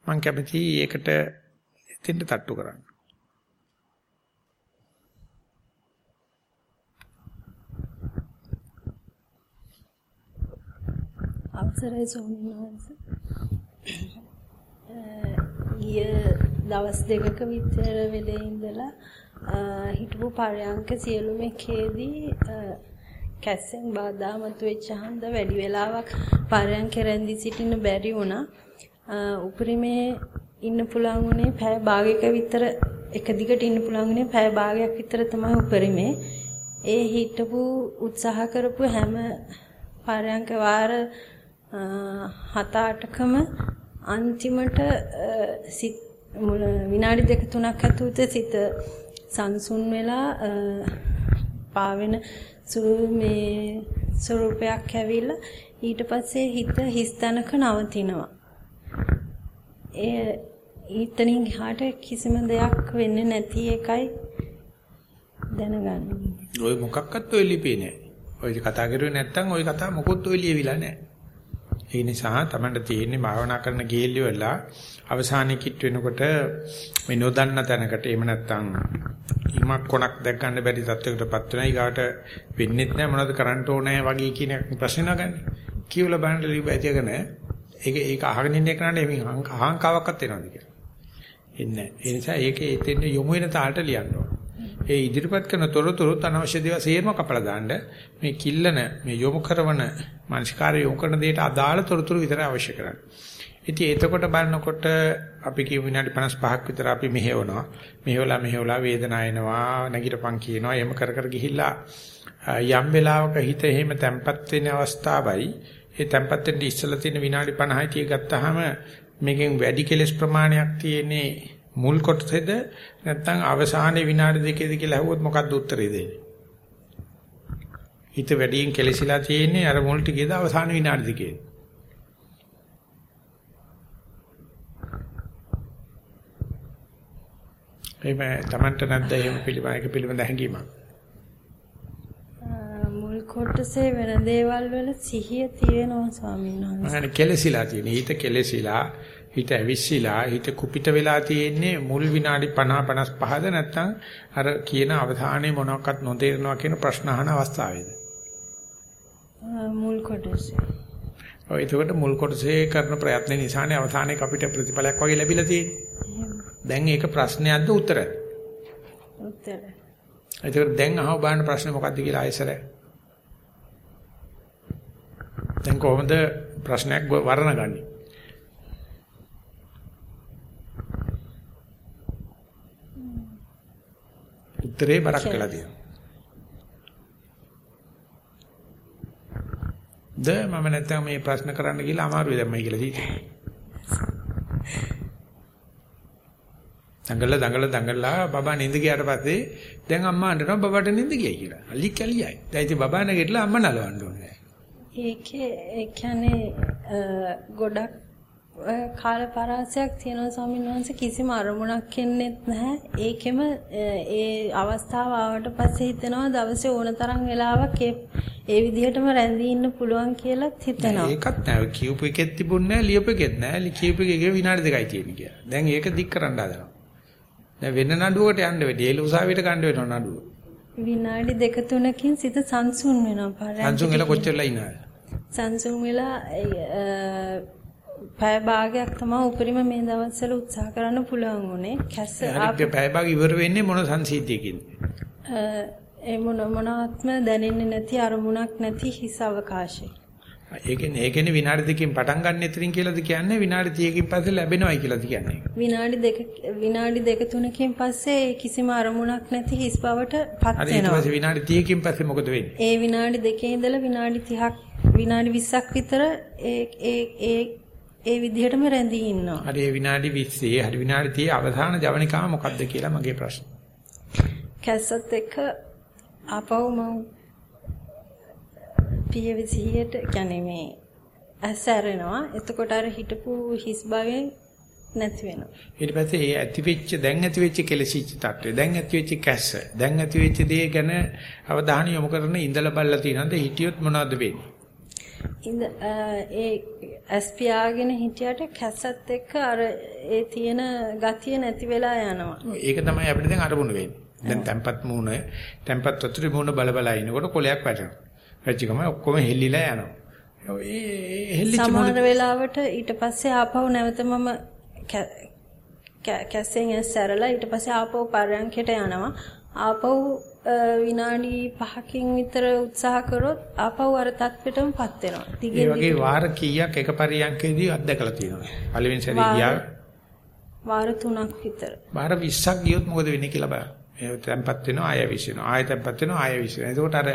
Speaker 1: මම කැමති ඒකට එතෙන්ට තට්ටු කරන්න.
Speaker 3: අවසරයි ස්වාමීන් වහන්සේ. ගිය දවස් දෙකක විතර වෙලේ ඉඳලා හිටපු පරයන්ක සියලුම එකේදී කැස්සෙන් බාධා මතුවෙච්ච හන්ද වැඩි වෙලාවක් පරයන්ක රැඳී සිටින්න බැරි වුණා. උපරිමේ ඉන්න පුළුවන් උනේ පැය භාගයක විතර එක දිගට ඉන්න පුළුවන් උනේ පැය භාගයක් විතර තමයි උපරිමේ. ඒ හිටපු උත්සාහ කරපු හැම පරයන්ක වාර හත අටකම අන්තිමට සිත් විනාඩි දෙක තුනක් ඇතුළත සිත සංසුන් වෙලා පාවෙන සුළු මේ ස්වරූපයක් ඇවිල්ලා ඊට පස්සේ හිත හිස්තනක නවතිනවා. ඒ ඊතනින් එහාට කිසිම දෙයක් වෙන්නේ නැති එකයි දැනගන්න.
Speaker 1: ඔය මොකක්වත් ඔය ලිපේ නෑ. ඔය කතා කරුවේ නැත්තම් ওই කතා මොකොත් ඔය ලියවිලා නෑ. ඒ නිසා Tamanට තියෙන්නේ භාවනා කරන ගියල්ලි වෙලා අවසානයේ කිට් වෙනකොට මේ නොදන්න තැනකට එහෙම නැත්තම් ඉමක් කොනක් දැක් ගන්න බැරි තත්යකටපත් වෙනවා. ඊගාට වෙන්නේ නැහැ මොනවද කරන්න ඕනේ වගේ කියන ප්‍රශ්න නගන්නේ. කියවල බලන්න ලියුව ඇතිගෙන ඒක ඒක අහගෙන ඉන්න එකනට එමින් අහංකාවක්වත් එනවද කියලා. එන්නේ නැහැ. ඒ නිසා ඒකේ එතෙන් යොමු වෙන තාලට ලියන්න ඕනේ. ඒ ඉදිරිපත් කරන තොරතුරු අනවශ්‍ය දේවල් සියරම කපලා දාන්න මේ කිල්ලන මේ යොමු කරන මානසිකාරය යොමු කරන දෙයට අදාළ තොරතුරු විතරයි අවශ්‍ය කරන්නේ. ඉතින් එතකොට බලනකොට අපි කියමු විනාඩි 55ක් විතර අපි මෙහෙවනවා. මෙහෙවලා මෙහෙවලා වේදනාව එනවා, නැගිටපන් කියනවා. එහෙම කර කර ගිහිල්ලා යම් වෙලාවක හිත එහෙම තැම්පත් වෙන අවස්ථාවයි ඒ තැම්පත් වෙන්න ඉස්සලා තියෙන විනාඩි 50යි තිය ගත්තාම මේකෙන් වැඩි කෙලස් ප්‍රමාණයක් තියෙන්නේ මුල් කොටසේද නැත්නම් අවසානයේ විනාඩි දෙකේද කියලා අහුවොත් මොකක්ද උත්තරේ දෙන්නේ? හිත වැඩියෙන් කෙලසිලා තියෙන්නේ අර මුල් ටිකේද අවසාන විනාඩි දෙකේද? එහෙම Tamanට නැද්ද එහෙම පිළිවෙලක පිළිවෙල හැංගීමක්?
Speaker 3: මුල් කොටසේ වෙන දේවල් වල සිහිය තියෙනවා ස්වාමීන් වහන්සේ.
Speaker 1: මම කෙලසිලා තියෙන. හිත කෙලසිලා හිත ඇවිස්සීලා හිත කුපිත වෙලා තියෙන්නේ මුල් විනාඩි 50 55ද නැත්නම් අර කියන අවධානයේ මොනවාක්වත් නොතේරෙනවා කියන ප්‍රශ්න අහන අවස්ථාවේද?
Speaker 3: මුල් කොටසේ.
Speaker 1: ඔය ඒකට මුල් කොටසේ කරන ප්‍රයත්න නිසානේ අවධානයේ අපිට ප්‍රතිඵලයක් වගේ ලැබිලා තියෙන්නේ. දැන් ඒක ප්‍රශ්නයක්ද උත්තරද
Speaker 3: උත්තරය
Speaker 1: ඒකට දැන් අහව බලන්න ප්‍රශ්නේ මොකක්ද කියලා ආයෙසර. දැන් කොහොමද ප්‍රශ්නයක් වර්ණගන්නේ උත්තරේ බරක් වෙලා තියෙනවා. ද මම නැත්තම් මේ ප්‍රශ්න කරන්න ගිහලා අමාරුයි දැම්මයි කියලා තියෙන්නේ. දඟල දඟල දඟලලා බබා නිඳ ගියාට පස්සේ දැන් අම්මා අඬනවා බබාට නිඳ ගියයි කියලා. අලි කැලියයි. දැන් ඉතින් බබා නැගිටලා අම්මා නලවන්න ඕනේ.
Speaker 3: ඒකේ ඒ කියන්නේ ගොඩක් කාල පරාසයක් තියෙනවා ස්වාමීන් වහන්සේ කිසිම අරමුණක් එන්නේත් නැහැ. ඒකෙම ඒ අවස්ථාව ආවට පස්සේ හිතෙනවා දවසේ ඕන තරම් වෙලාවක් ඒ ඒ විදිහටම රැඳී ඉන්න පුළුවන් කියලා හිතෙනවා.
Speaker 1: ඒකත් නෑ. කියූප එකෙත් තිබුණේ නෑ, ලියප එකෙත් නෑ. කියූප එකේ විනාඩි දෙකයි තියෙන්නේ කියලා. දැන් ඒක දික් කරන්න හදනවා. දැන් වෙන නඩුවකට යන්න වෙයි. ඒල උසාවියට ගන්න වෙනවා නඩුව.
Speaker 3: විනාඩි දෙක තුනකින් සිත සංසුන් වෙනවා.
Speaker 1: සංසුන් වෙලා කොච්චරලා ඉන්නවද?
Speaker 3: සංසුන් වෙලා පැය භාගයක් තමයි උපරිම මේ දවස්වල උත්සාහ කරන්න පුළුවන් උනේ. කැස්ස
Speaker 1: ආපු පැය භාග ඉවර වෙන්නේ මොන සංසිද්ධියකින්ද?
Speaker 3: ඒ මොන මොනවත්ම දැනෙන්නේ නැති අරමුණක් නැති හිස් අවකාශය.
Speaker 1: ඒ කියන්නේ ඒ කියන්නේ විනාඩි දෙකකින් පටන් ගන්න ඉතින් කියලාද කියන්නේ විනාඩි 30කින් පස්සේ ලැබෙනවයි කියලාද කියන්නේ?
Speaker 3: විනාඩි දෙක විනාඩි දෙක තුනකින් පස්සේ කිසිම අරමුණක් නැති හිස් බවට පත් වෙනවා.
Speaker 1: ඊට පස්සේ විනාඩි 30කින් පස්සේ මොකද වෙන්නේ?
Speaker 3: ඒ විනාඩි දෙකේ ඉඳලා විනාඩි 30ක් විනාඩි 20ක් විතර ඒ ඒ ඒ ඒ විදිහටම රැඳී ඉන්නවා.
Speaker 1: හරි ඒ විනාඩි 20 හරි විනාඩි 30 අවසාන ජවනිකාව මොකක්ද කියලා මගේ ප්‍රශ්න.
Speaker 3: කැස්සත් එක්ක ආපහු මම පියවිසියට කියන්නේ මේ ඇසරෙනවා. එතකොට අර හිටපු හිස් භාවයෙන් නැති වෙනවා.
Speaker 1: ඊට පස්සේ ඒ ඇතිවෙච්ච දැන් ඇතිවෙච්ච කෙලසිච්ච තත්ත්වය දැන් ඇතිවෙච්ච කැස්ස දැන් ඇතිවෙච්ච දේ ගැන අවධානය යොමු කරන ඉඳලා බලලා තියෙනවද හිටියොත් මොනවද වෙන්නේ?
Speaker 3: ඉඳ ඒ ඇස්පියාගෙන හිටියට කැස්සත් එක්ක අර ඒ තියෙන ගතිය නැති වෙලා යනවා.
Speaker 1: ඒක තමයි අපිට දැන් අරමුණු වෙන්නේ. දැන් tempat මූණ tempat වතුරේ මූණ බල බල ඉනකොට කොලයක් වැටෙනවා. වැච්ච ගම ඔක්කොම හෙල්ලිලා යනවා. ඒ හෙල්ලිච්ච
Speaker 3: සමහර වෙලාවට ඊට පස්සේ ආපහු නැවත මම කැස්සෙන් ඇස්සරලා ඊට පස්සේ ආපහු පරයන්කයට යනවා. ආපහු විනාඩි 5කින් විතර උත්සාහ කරොත් ආපහු අර තත්ත්වෙටමපත් වෙනවා.
Speaker 1: ඒ වගේ වාර කීයක් එක පරියන්කේදී අත්දකලා තියෙනවා. පළවෙනි සැරේ ගියා
Speaker 3: වාර 3ක් විතර.
Speaker 1: වාර 20ක් ගියොත් මොකද වෙන්නේ කියලා බලන්න. ඒ තැම්පත් වෙනවා ආය විශ්වෙනවා ආය තැම්පත් වෙනවා ආය විශ්වෙනවා. එතකොට අර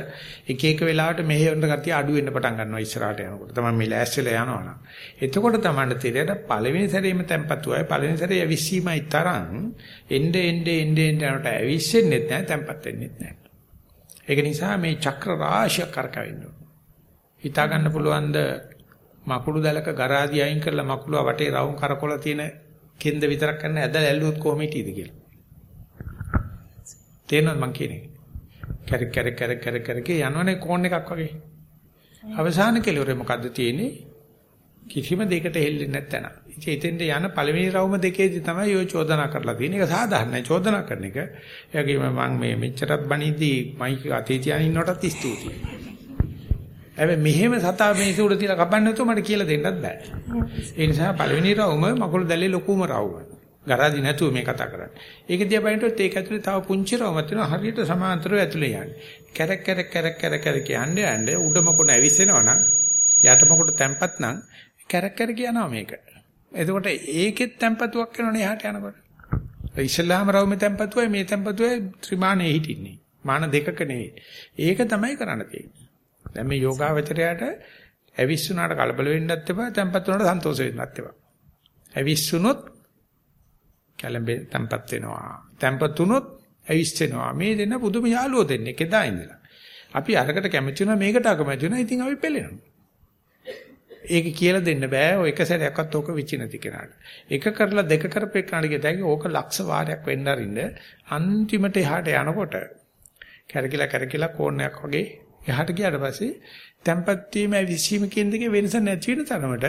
Speaker 1: එක එක වෙලාවට මෙහෙ වුණ ගතිය අඩු වෙන්න පටන් ගන්නවා ඉස්සරහට යනකොට. තමයි මේ ලෑස්තිලා යනවනම්. එතකොට තමයි තේරෙන්නේ පළවෙනි සැරේම තැම්පත් වුණායි පළවෙනි සැරේ ඇවිස්සීමයි තරම් එnde ende ende ende යනට ඇවිස්සෙන්නේ නැහැ තැම්පත් වෙන්නේ නැහැ. ඒක නිසා මේ චක්‍ර රාශියක් කරකවෙන්න ඕන. හිතා ගන්න පුළුවන්ද මකුළු දැලක ගරාදි අයින් කරලා මකුළුව වටේ රවුම් කරකොල තියෙන කෙන්ද විතරක් කරන්න ඇදලා ඇල්ලුවොත් කොහොම හිටියද කියලා. තේරෙනවද මං කියන්නේ? කැරක් කැරක් කැරක් කැරක් කැරක් යනවනේ කෝන් එකක් වගේ. අවසාන කෙලවරේ මොකද්ද තියෙන්නේ? කිසිම දෙයකට හෙල්ලෙන්නේ නැත්නම්. ඉතින් එතෙන්ට යන පළවෙනි රවුම දෙකේදී තමයි ඔය චෝදනා කරලා තියෙන්නේ. ඒක සාධාරණයි චෝදනා කරන එක. ඒ වගේම මම මේ මෙච්චරත් බණීදී මයික් අතේ තියාගෙන ඉන්නකොටත් ස්තුතියි. හැබැයි මෙහෙම සතා මේස උඩ තියලා කපන්න නැතුව මට කියලා දෙන්නත් බෑ. ඒ නිසා පළවෙනි රවුම මකුළු දැලේ ලොකුම රවුම. ගරාදි නැතුව මේ කතා කරන්නේ. ඒක දිහා බලනකොට ඒක ඇතුලේ තව පුංචි රවුමක් තියෙනවා හරියට සමාන්තරව ඇතුලේ යන්නේ. කැරක් කැරක් කැරක් කැරක් කැරක් යන්නේ යන්නේ උඩම කොන ඇවිස්සෙනවා නම් යටම කොට තැම්පත් නම් කැරක් කැරක් යනවා මේක. එතකොට ඒකෙත් තැම්පතුවක් වෙනවනේ එහාට යනකොට. ඉස්ලාම රවුමේ තැම්පතුවයි මේ තැම්පතුවයි ත්‍රිමාණයේ හිටින්නේ. මාන දෙකක නෙවෙයි. ඒක තමයි කරන්න තියෙන්නේ. දැන් මේ යෝගාවචරයට ඇවිස්සුනාට කලබල වෙන්නත් එපා, තැම්පත් වුණාට සන්තෝෂ වෙන්නත් එපා. ඇවිස්සුනොත් කැළඹෙ තැම්පත් වෙනවා. තැම්පත් වුණොත් ඇවිස්සෙනවා. මේ දෙන්න පුදුම යාළුවෝ දෙන්නේ කෙදා ඉඳලා. අපි අරකට කැමති වෙනවා මේකට අකමැති වෙනවා. ඉතින් අපි පෙළෙනවා. ඒක කියලා දෙන්න බෑ. ඔය එක සැරයක්වත් ඕක විචි නැති කෙනාට. එක කරලා දෙක කරපේකනට ගියතයි ඕක ලක්ෂ වාරයක් වෙන්න අරින්න අන්තිමට එහාට යනකොට කැරකිලා කැරකිලා කෝණයක් වගේ එහාට ගියාට පස්සේ tempat වීම විසීම කියන දෙකේ වෙනස නැති වෙන තරමට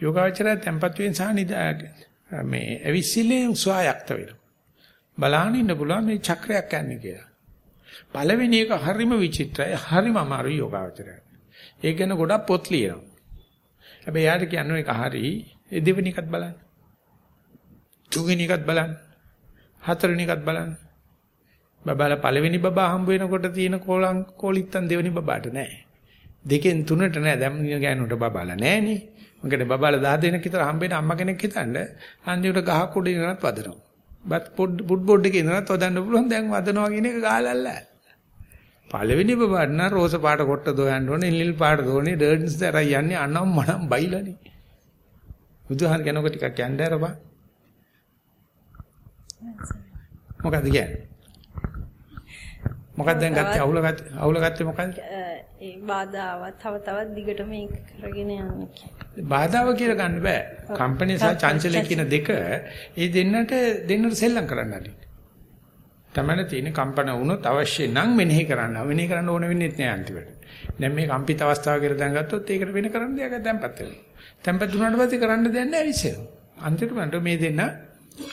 Speaker 1: යෝගාචරය tempat වීම සහ මේ ඇවිස්සිල්ලේ උස්වායක්ත වෙනවා. බලාගෙන ඉන්න පුළුවන් මේ චක්‍රයක් යන්නේ කියලා. පළවෙනි එක හරිම විචිත්‍රයි, හරිම අමාරු යෝගාවචරය. ඒක ගැන ගොඩක් පොත් ලියනවා. හැබැයි යාට කියන්නේ ඒක හරි, ඒ දෙවෙනි එකත් බලන්න. තුන්වෙනි එකත් බලන්න. හතරවෙනි එකත් බලන්න. බබාලා පළවෙනි බබා හම්බ වෙනකොට තියෙන කෝලං කෝලිත්තන් දෙවෙනි බබාට නෑ. දෙකෙන් තුනට නෑ දැන් ගෑනුට බබාලා නෑනේ. මොකද බබාලා 10 දෙනෙක් විතර හම්බෙන්න අම්මා කෙනෙක් හිටන්න අන්තිමට ගහක් උඩ ඉඳනත් වදනවා. බත් පොඩ් බුඩ් බෝඩ් එකේ ඉඳනත් වදන්න පුළුවන් දැන් වදනවා කියන එක ගාලල්ල. පළවෙනි බබාට නම් රෝස පාට කොට දොයන්න ඕනේ නිල් පාට දෝනේ ඩර්න්ස් දරයි යන්නේ අනම් මනම් බයිලානේ. බුදුහාර කෙනෙක් ටිකක් යන්න ඇරපන්. මොකද්ද කියන්නේ? මොකක්ද දැන් ගත්තේ අවුල ගත්තේ අවුල ගත්තේ මොකද්ද?
Speaker 3: ඒ බාධාව තව තවත් දිගටම ඒක කරගෙන යන්න
Speaker 1: බාධාව කියලා ගන්න බෑ. කම්පැනි සහ චංචලය කියන දෙක ඒ දෙන්නට දෙන්නට සෙල්ලම් කරන්න ඇති. තමයි තියෙන කම්පන වුණොත් අවශ්‍ය නම් මෙනෙහි කරන්න. මෙනෙහි කරන්න ඕන වෙන්නේ නැහැ අන්තිමට. දැන් මේ කම්පිත අවස්ථාව කියලා දැන් ගත්තොත් ඒකට වෙන කරන්න දෙයක් දැන්පත් වෙනවා. දැන්පත් දුන්නාට පස්සේ කරන්න දෙයක් නැහැ විශ්සෙනවා. අන්තිමට මේ දෙන්න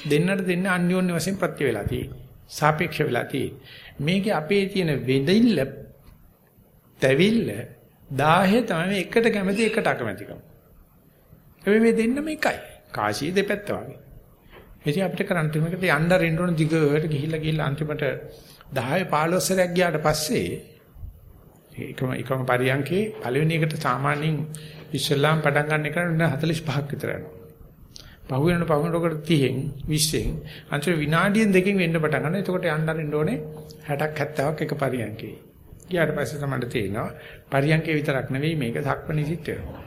Speaker 1: දෙන්නට දෙන්න අන්‍යෝන්‍ය වශයෙන් ප්‍රත්‍ය වෙලා තියෙන්නේ. සාපේක්ෂ වෙලා තියෙන්නේ. මේකේ අපේ තියෙන වෙදිල්ල තැවිල්ල 1000 තමයි එකට කැමති එකට අකමැතිකම. හැබැයි මේ දෙන්නම එකයි. කාශී දෙපැත්ත වගේ. ඉතින් අපිට කරන්න තියෙන එකට යන්න රෙන්න ඕන දිගට ගිහිල්ලා ගිහිල්ලා අන්තිමට 10 15 සැරයක් ගියාට පස්සේ එකම එකම පරියන්කේ පළවෙනි එකට සාමාන්‍යයෙන් ඉස්ලාම් පටන් ගන්න එක 45ක් විතර යනවා. පහු වෙන පහු වෙනකොට 30න් 20න් අන්තිම විනාඩියෙන් දෙකකින් වෙන්න පටන් ගන්නවා. එතකොට යන්න රෙන්න ඕනේ 60ක් 70ක් එක පරියන්කේ. ගියාට පස්සේ තමයි තේරෙනවා පරියන්කේ විතරක් නෙවෙයි මේක සක්මණේසිට වෙනවා.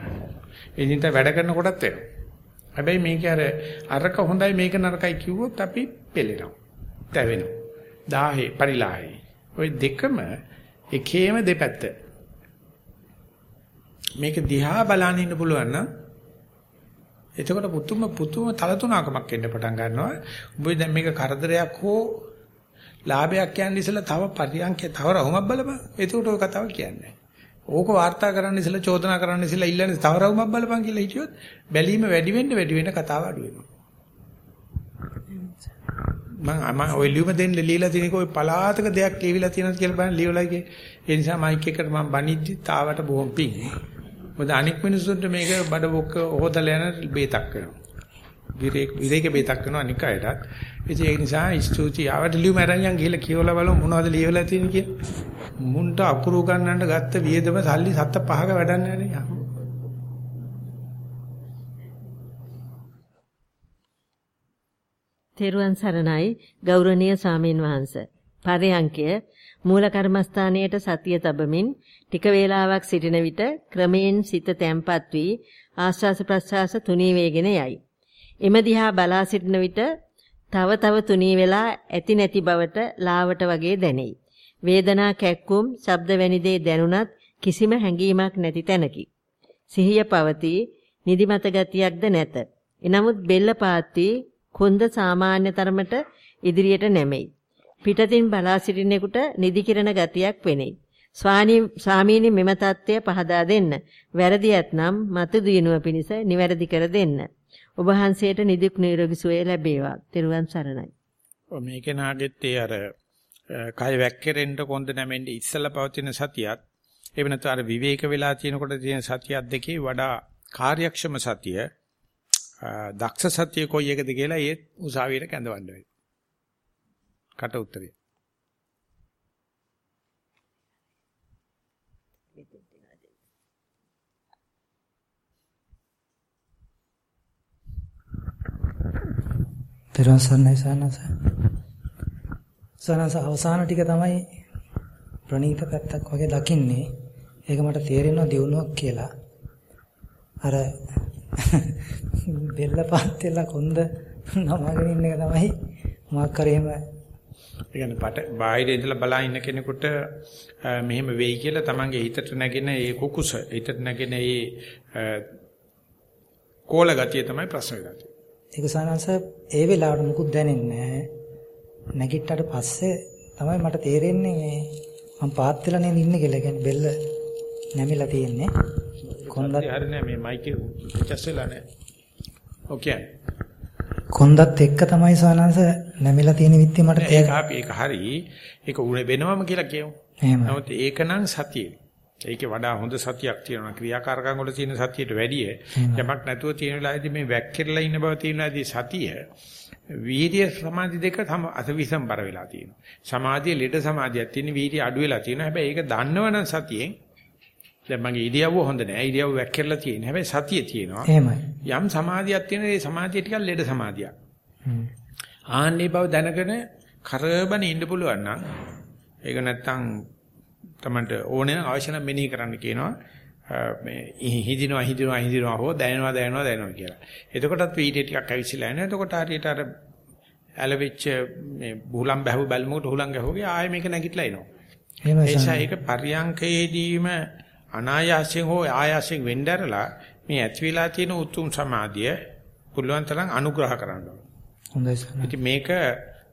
Speaker 1: එදින්ට වැඩ කරනකොටත් වෙනවා. හැබැයි මේක අර අරක හොඳයි මේක නරකයි කිව්වොත් අපි පෙළෙනවා. තැවෙනවා. 10 පරිලාහයි. ওই දෙකම එකේම දෙපැත්ත. මේක දිහා බලන්න ඉන්න පුළුවන් නම් එතකොට පුතුම පුතුම තලතුණකමක් එන්න පටන් ගන්නවා. උඹ දැන් මේක කරදරයක් හෝ ලාභයක් කියන්නේ ඉතලා තව පරියන්කේ තව රහුමක් බලපන්. එතකොට ඔය කතාව කියන්නේ. ඕක වාර්තා කරන්න ඉතලා චෝදනා කරන්න ඉතලා ඉල්ලන්නේ තව රහුමක් බලපන් කියලා හිටියොත් බැලීම වැඩි වෙන්න වැඩි වෙන්න කතාව අඩු වෙනවා. මම මම ඔය ලියුම දෙන්න ලියලා තියෙනක ඔය පලාතක දෙයක් ලියවිලා තියෙනවද කියලා බලන්න ලියවලා ගියේ. ඒ නිසා මයික් එකට මම බනිද්දි තාවට බොහොම පිං. මොකද අනික් මිනිස්සුන්ට මේක බඩ බොක්ක හොදලා යන බේතක් වෙනවා. විරේක විරේක බේතක් වෙනවා අනික් අයටත්. ඉතින් ඒ නිසා ස්තුති ආවට ලියුම අරන් යන් ගිහලා කියවලා බලමු මොනවද ලියවලා තියෙන්නේ කියලා. මුන්ට අකුරු ගන්නන්න ගත්ත වියදම සල්ලි සත්ත පහක වැඩක් නැහැ නේ.
Speaker 2: තෙරුවන් සරණයි ගෞරවනීය සාමීන් වහන්ස. පරයන්කය මූල කර්මස්ථානයට සතිය තබමින් ටික වේලාවක් සිටින විට ක්‍රමයෙන් සිත තැම්පත් වී ආශ්වාස ප්‍රශ්වාස තුනී වේගෙන යයි. එම දිහා බලා සිටින විට තව තව තුනී වෙලා ඇති නැති බවට ලාවට වගේ දැනෙයි. වේදනා කැක්කුම්, ශබ්ද වැනි දේ දැනුණත් කිසිම හැඟීමක් නැති තැනකි. සිහිය පවතී, නිදිමත ගතියක්ද නැත. එනමුත් බෙල්ල පාත් වී කොන්ද සාමාන්‍ය තරමට ඉදිරියට නැමෙයි. පිටතින් බලා සිටින්නෙකුට නිදි කිරණ ගතියක් වෙනෙයි. ස්වාමීනි මෙම தත්ත්වය පහදා දෙන්න. වැරදි ඇතනම් මතු දිනුව පිණිස නිවැරදි කර දෙන්න. ඔබ වහන්සේට නිදුක් නිරෝගී සුවය ලැබේවා. ත්වන් සරණයි.
Speaker 1: ඔ මේකේ නාගෙත් ඒ අර කය වැක්කිරෙන්න කොන්ද නැමෙන්න ඉස්සලා පවතින සතියත් එහෙම නැත්නම් අර විවේක වෙලා තියෙනකොට තියෙන සතියත් දෙකේ වඩා කාර්යක්ෂම සතිය දක්ෂ සතිය කොයි එකද කියලා ඒත් උසාවියට කැඳවන්න වෙයි. කට උත්තරේ.
Speaker 4: තෙරවසන්නයි සානස. සානස අවසාන ටික තමයි ප්‍රණීත පැත්තක් වගේ දකින්නේ. ඒක මට තේරෙනවා දියුණුවක් කියලා. අර බෙල්ල පාත් වෙලා කොන්ද නමගෙන ඉන්න එක තමයි මොකක් කරේ එහෙම
Speaker 1: ඒ කියන්නේ පට බාහිර ඉඳලා බලා ඉන්න කෙනෙකුට මෙහෙම වෙයි කියලා තමන්ගේ හිතට නැගෙන ඒ කුකුස හිතට නැගෙන ඒ කෝල ගතිය තමයි ප්‍රශ්න වෙලා
Speaker 4: ඒක සානංශ ඒ වෙලාවට මුකුත් දැනෙන්නේ නැහැ. නැගිට්ටට පස්සේ තමයි මට තේරෙන්නේ මේ මම පාත් වෙලා නේද ඉන්නේ කියලා. කියන්නේ බෙල්ල නැමිලා තියෙන්නේ.
Speaker 1: කොන්දත් හරි නෑ මේ මයික් එක ඇඩ්ජස්ට් වෙලා නෑ. ඕකේ.
Speaker 4: කොන්දත් එක්ක තමයි සානංශ නැමිලා තියෙන විත්ති මට
Speaker 1: ඒක අපි ඒක හරි. ඒක උනේ වෙනවම කියලා කියමු. නමුත් ඒක නම් සතියේ. ඒකේ වඩා හොඳ සතියක් තියෙනවා ක්‍රියාකාරකම් වල තියෙන සතියට වැඩිය යමක් නැතුව තියෙන වෙලාවේදී මේ වැක්කිරලා ඉන්න බව තියෙනවාදී සතිය වීර්ය සමාධි දෙක තම අසවිසම්බර වෙලා තියෙනවා සමාධිය ලෙඩ සමාධියක් තියෙන වීර්ය අඩු වෙලා තියෙනවා හැබැයි ඒක දන්නවනම් සතියෙන් දැන් මගේ ඉරියව්ව හොඳ නෑ ඉරියව්ව වැක්කිරලා තියෙන හැබැයි සතිය තියෙනවා
Speaker 4: එහෙමයි
Speaker 1: යම් සමාධියක් තියෙන ඒ සමාධිය ටිකක් ලෙඩ සමාධියක් ආන්නේ බව දැනගෙන කරබන ඉන්න පුළුවන් නම් ඒක නැත්තම් තමන්ට ඕනේ අවශ්‍ය නම් මෙනෙහි කරන්න කියනවා මේ හිදිනවා හිදිනවා හිදිනවා හෝ දැනෙනවා දැනෙනවා දැනෙනවා කියලා. එතකොටත් වීඩියෝ ටිකක් ඇවිස්සලා එනවා. එතකොට හරියට අර ඇලවිච්ච මේ බුහුලම් බහුව බැලමුකට හුලම් ගහෝගේ ආයෙ මේක නැගිටලා එනවා. එහෙමයි. ඒක පරියංකයේදීම අනායාසයෙන් හෝ ආයාසයෙන් වෙnderලා මේ ඇති වෙලා තියෙන උතුම් සමාධිය පුළුවන් තරම් අනුග්‍රහ කරන්න ඕන.
Speaker 4: හොඳයි සර්.
Speaker 1: ඉතින් මේක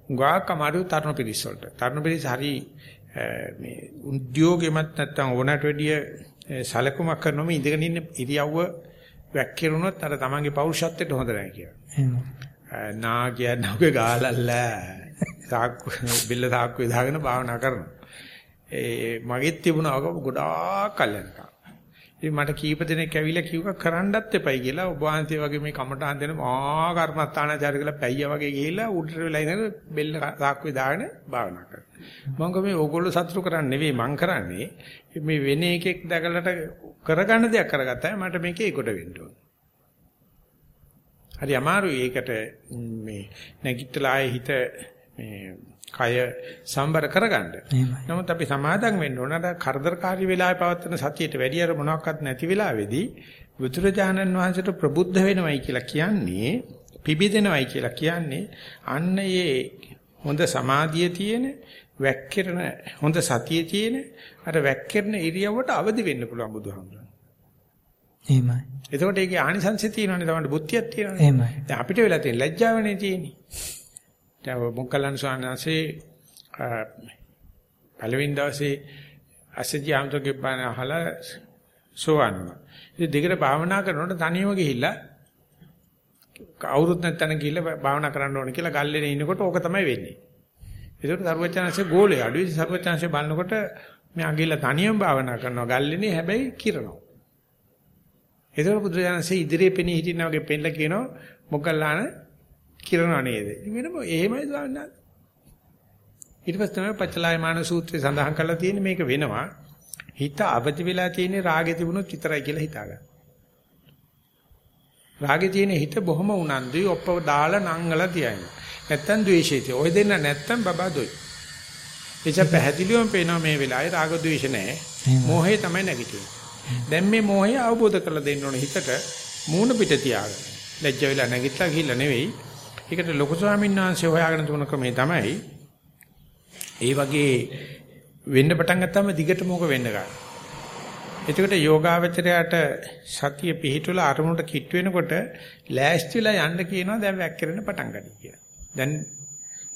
Speaker 1: උගාක් අමාරු තරුණ පිරිස වලට. තරුණ පිරිස හරි මේ උද්‍යෝගෙමත් නැත්තම් ඕනට වැඩිය සැලකුමක් කරනොම ඉඳගෙන ඉන්න ඉරියව්ව වැක්කිරුණොත් අර තමන්ගේ පෞරුෂත්වයට හොඳ නැහැ කියලා.
Speaker 4: එහෙම.
Speaker 1: නාගය නෝගේ ගාලල්ල තාක්කු බිල්ල තාක්කු දාගෙන භාවනා කරනවා. ඒ මගෙත් තිබුණා ගොඩාක් කල්යනක. ඉතින් මට කීප දෙනෙක් ඇවිල්ලා කිව්වා කරන්නත් එපයි කියලා ඔබ වහන්සේ වගේ මේ කමටහන් දෙන මහා කර්මස්ථානාචාර්ය කියලා පැయ్య වගේ ගිහිල්ලා උඩට වෙලා ඉඳන් බෙල්ල තාක්කුවේ දාගෙන භාවනා කරනවා. මම මේ ඕගොල්ලෝ සතුටු කරන්නේ නෙවෙයි මං කරන්නේ මේ වෙන එකෙක් දැකලට කරගන්න දෙයක් කරගත්තා මට මේකේ කොට වෙන්න ඕන. හරි අමාරුයි ඒකට මේ නැගිටලා ආයේ හිත මේ කය සම්බර කරගන්න. නමුත් අපි සමාදම් වෙන්න ඕන අර කරදරකාරී වෙලාවේ පවත්වන සතියට වැඩි අර මොනවත් නැති වෙලාවේදී බුදුරජාණන් වහන්සේට ප්‍රබුද්ධ වෙනවයි කියලා කියන්නේ පිබිදෙනවයි කියලා කියන්නේ අන්න ඒ හොඳ සමාධිය තියෙන වැක්කිරන හොඳ සතිය තියෙන අර වැක්කිරන ඉරියව්වට අවදි වෙන්න පුළුවන් බුදුහාමුදුරන්.
Speaker 4: එහෙමයි.
Speaker 1: එතකොට ඒකේ ආනිසංශය තියෙනවනේ තමයි බුද්ධියක් තියෙනවනේ.
Speaker 4: එහෙමයි.
Speaker 1: දැන් අපිට වෙලා තියෙන ලැජ්ජාවනේ තියෙන්නේ. දැන් මොග්ගලන් ස්වාමීන්වහන්සේ පළවෙනි දවසේ අසජි ආමතුගේ බණ අහලා සෝවන් වුණා. ඉතින් දෙකට භාවනා කරනකොට තනියම ගිහිල්ලා අවුරුදු නැත්තන ගිහිල්ලා භාවනා කරන්න ඕනේ කියලා ගල්ලේ ඉන්නකොට ඕක තමයි වෙන්නේ. ඒකට සර්වචනanse ගෝලේ අඩුවේ සර්වචනanse බලනකොට මෙයා ගිහිල්ලා තනියම භාවනා කරනවා ගල්ලේනේ හැබැයි කිරනවා. ඒතකොට බුදුරජාණන්සේ ඉදිරියේ පෙනී හිටිනා වගේ පෙන්ලා කියනවා මොග්ගල්ලාන කිරණා නේද? වෙනම එහෙමයි ස්වාමීන්. ඊට පස්සේ තමයි පච්චලායමාන සූත්‍රය සඳහන් කරලා තියෙන්නේ මේක වෙනවා. හිත අවදි වෙලා තියෙන්නේ රාගේ තිබුණොත් විතරයි කියලා හිතාගන්න. රාගේ තියෙන හිත බොහොම උනන්දුයි ඔප්පව දාලා නංගලා තියන්නේ. නැත්තම් ද්වේෂය ඔය දෙන්න නැත්තම් බබා දොයි. එච පැහැදිලිවම පේනවා මේ වෙලාවේ රාග ද්වේෂ නැහැ. මෝහය තමයි නැගිටින්නේ. දැන් මේ මෝහය අවබෝධ කරලා දෙන්න ඕන හිතට මූණ පිට තියාගන්න. ලැජ්ජ වෙලා නැගිටලා ගිහිල්ලා නෙවෙයි. ඒකට ලොකු ස්වාමීන් වහන්සේ හොයාගෙන තුන ක්‍රමේ තමයි. ඒ වගේ වෙන්න පටන් ගත්තාම දිගට මොක වෙන්න ගන්න. එතකොට යෝගාවචරයට සතිය පිහිටුල අරමුණට කිට් වෙනකොට ලෑස්තිලා යන්න කියනවා දැන් වැක්කිරෙන පටන් ගන්න කියලා. දැන්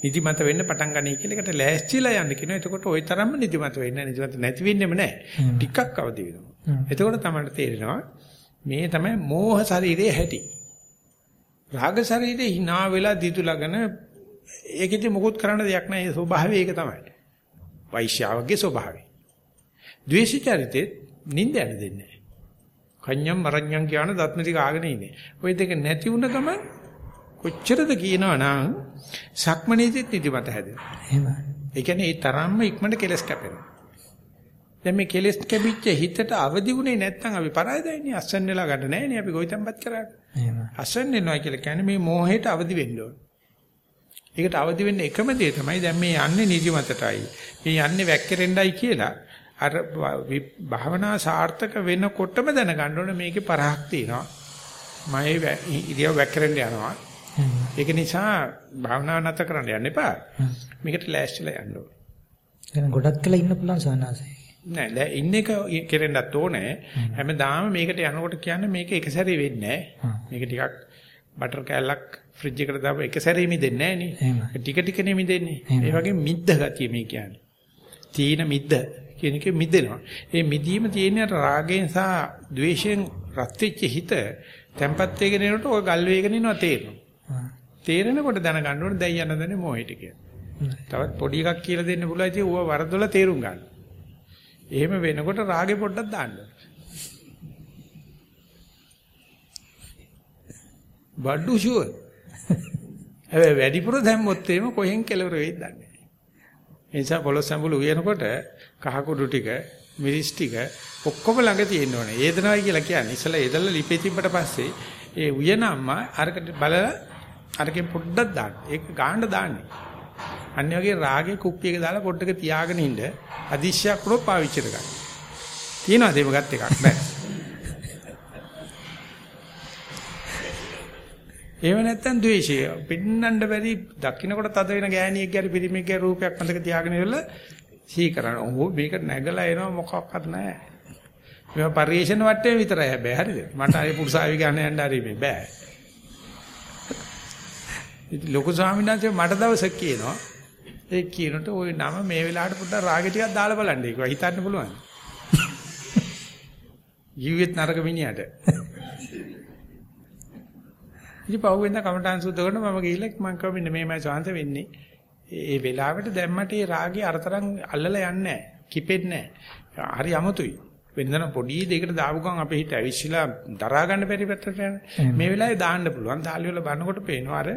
Speaker 1: නිදිමත වෙන්න පටන් ගන්නයි කියලා එකට ලෑස්තිලා යන්න කියනවා. එතකොට ওই තරම්ම නිදිමත වෙන්නේ නිදිමත නැති වෙන්නෙම නැහැ. ටිකක් අවදි වෙනවා. එතකොට තමයි තේරෙනවා මේ තමයි මෝහ ශරීරයේ හැටි. රාග ශරීරේ hina වෙලා දිතුලගෙන ඒකෙදි මොකුත් කරන්න දෙයක් නැහැ. ඒ ස්වභාවය ඒක තමයි. වෛශ්‍යාවගේ ස්වභාවය. ද්වේෂ චරිතෙත් නිින්ද යන දෙන්නේ නැහැ. කඤ්ඤම් මරඤ්ඤම් කියන දත්මති කාගෙන ඉන්නේ. ওই දෙක නැති වුණ ගමන් කොච්චරද කියනවනම් සක්මනේදිත් නිදිමත හැදෙනවා.
Speaker 4: එහෙමයි.
Speaker 1: ඒ කියන්නේ ඒ තරම්ම ඉක්මනට කෙලස් කැපෙනවා. දැන් මේ කෙලස් කැපිච්ච හිතට අවදි වුණේ නැත්නම් අපි පරාදයිනේ අස්සන් වෙලා ගන්න නැහැ නේ අපි ගොවිතැන්පත් කරාට.
Speaker 4: එහෙමයි.
Speaker 1: අස්සන් වෙනවා කියලා කියන්නේ මේ මෝහයට අවදි වෙන්න ඕන. ඒකට අවදි වෙන්න එකම දේ තමයි දැන් මේ යන්නේ නිදිමතටයි. මේ යන්නේ වැක්කිරෙන්නයි කියලා අර භාවනා සාර්ථක වෙනකොටම දැනගන්න ඕනේ මේකේ පරහක් තියෙනවා. මම ඉරියව් වැක්කිරෙන්න යනවා. ඒක නිසා භාවනාව නැතර කරන්න යන්න එපා. මේකට ලෑස්තිලා යන්න ඕනේ.
Speaker 4: එහෙනම් ගොඩක් කළා ඉන්න පුළුවන් සවනාසේ.
Speaker 1: නෑ දැන් ඉන්න එක කෙරෙන්නත් ඕනේ. හැමදාම මේකට යනකොට කියන්නේ මේක එක සැරේ වෙන්නේ නෑ. මේක ටිකක් බටර් කෑල්ලක් ෆ්‍රිජ් එකට දාපුවා එක සැරේ මිදෙන්නේ නෑ නේ. ටික ටික නේ මිදෙන්නේ. ඒ වගේ මිද්ද ගතිය මේ කියන්නේ. තීන මිද්ද කියන එක මිදෙනවා. ඒ මිදීම තියෙන රාගයෙන් සහ ద్వේෂයෙන් රත් වෙච්ච හිත tempat වෙගෙන යනකොට ඔය ගල් වේගෙන යනවා තේරෙනවා. තේරෙනකොට දැනගන්න ඕනේ දැන් යන දන්නේ මොහේට කියලා. තවත් පොඩි එකක් කියලා දෙන්න පුළුවන් ඉතින් ඌව වරදොල තේරුම් ගන්න. එහෙම වෙනකොට රාගේ පොඩ්ඩක් දාන්න. බඩු ෂුවර්. හැබැයි වැඩිපුර දැම්මොත් එහෙම කොහෙන් කෙලවර වෙයිද දන්නේ නැහැ. ඒ නිසා පොළොස් සම්බුල උයනකොට කහ කුඩු ටික, මිරිස් ටික ඔක්කොම ළඟ තියෙන්න ඕනේ. ඒදනවයි කියලා කියන්නේ. ඉස්සලා ඒදලා ලිපේ තිබ්බට පස්සේ ඒ උයන අම්මා අරකට බලලා අරකින් පොඩ්ඩක් දාන්න. ඒක ගාන්න දාන්නේ. අන්න වගේ රාගේ කුප්පියක දාලා පොඩ්ඩක තියාගෙන ඉන්න අදිශ්‍යයක් වුණොත් පාවිච්චි කරගන්න. තියනවාද එහෙම ගත් එකක් බෑ. එහෙම නැත්තම් ද්වේෂය පින්නන්න බැරි දකින්නකොට තද වෙන ගෑණියෙක් ගැරි පිරිමියෙක්ගේ රූපයක් මතක තියාගෙන ඉවරලා සිහි කරන. ඕ මේක නැගලා එනවා මොකක්වත් නැහැ. මේවා පරිේශන වටේ විතරයි හැබැයි හරිද? මට අර පුරුසාවි ගන්න යන්න හරි මේ බෑ. ඉතින් ලොකු ස්වාමීන් වහන්සේ මට දවසක් කියනවා ඒ කියනට ওই නම මේ වෙලාවට පොඩ්ඩක් රාගෙ ටිකක් දාලා බලන්න ඒක හිතන්න පුළුවන්. ජීවිත නරක මිනිහට. ඉතින් පහුවෙන්ද කමටහන් සුද්ධ කරන මම ගිහිල්ලා මම කිව්වා මෙන්න මේමයි සාංශ වෙන්නේ. ඒ වෙලාවට දැම්මට ඒ රාගේ අරතරන් අල්ලලා යන්නේ නැහැ. කිපෙන්නේ නැහැ. හරි අමුතුයි. වෙනදන පොඩි දෙයකට දාපු ගමන් අපේ හිත ඇවිස්සලා දරා ගන්න බැරි පැත්තට යන. මේ වෙලාවේ දාන්න පුළුවන්. දාලි වල බලනකොට පේනවා අර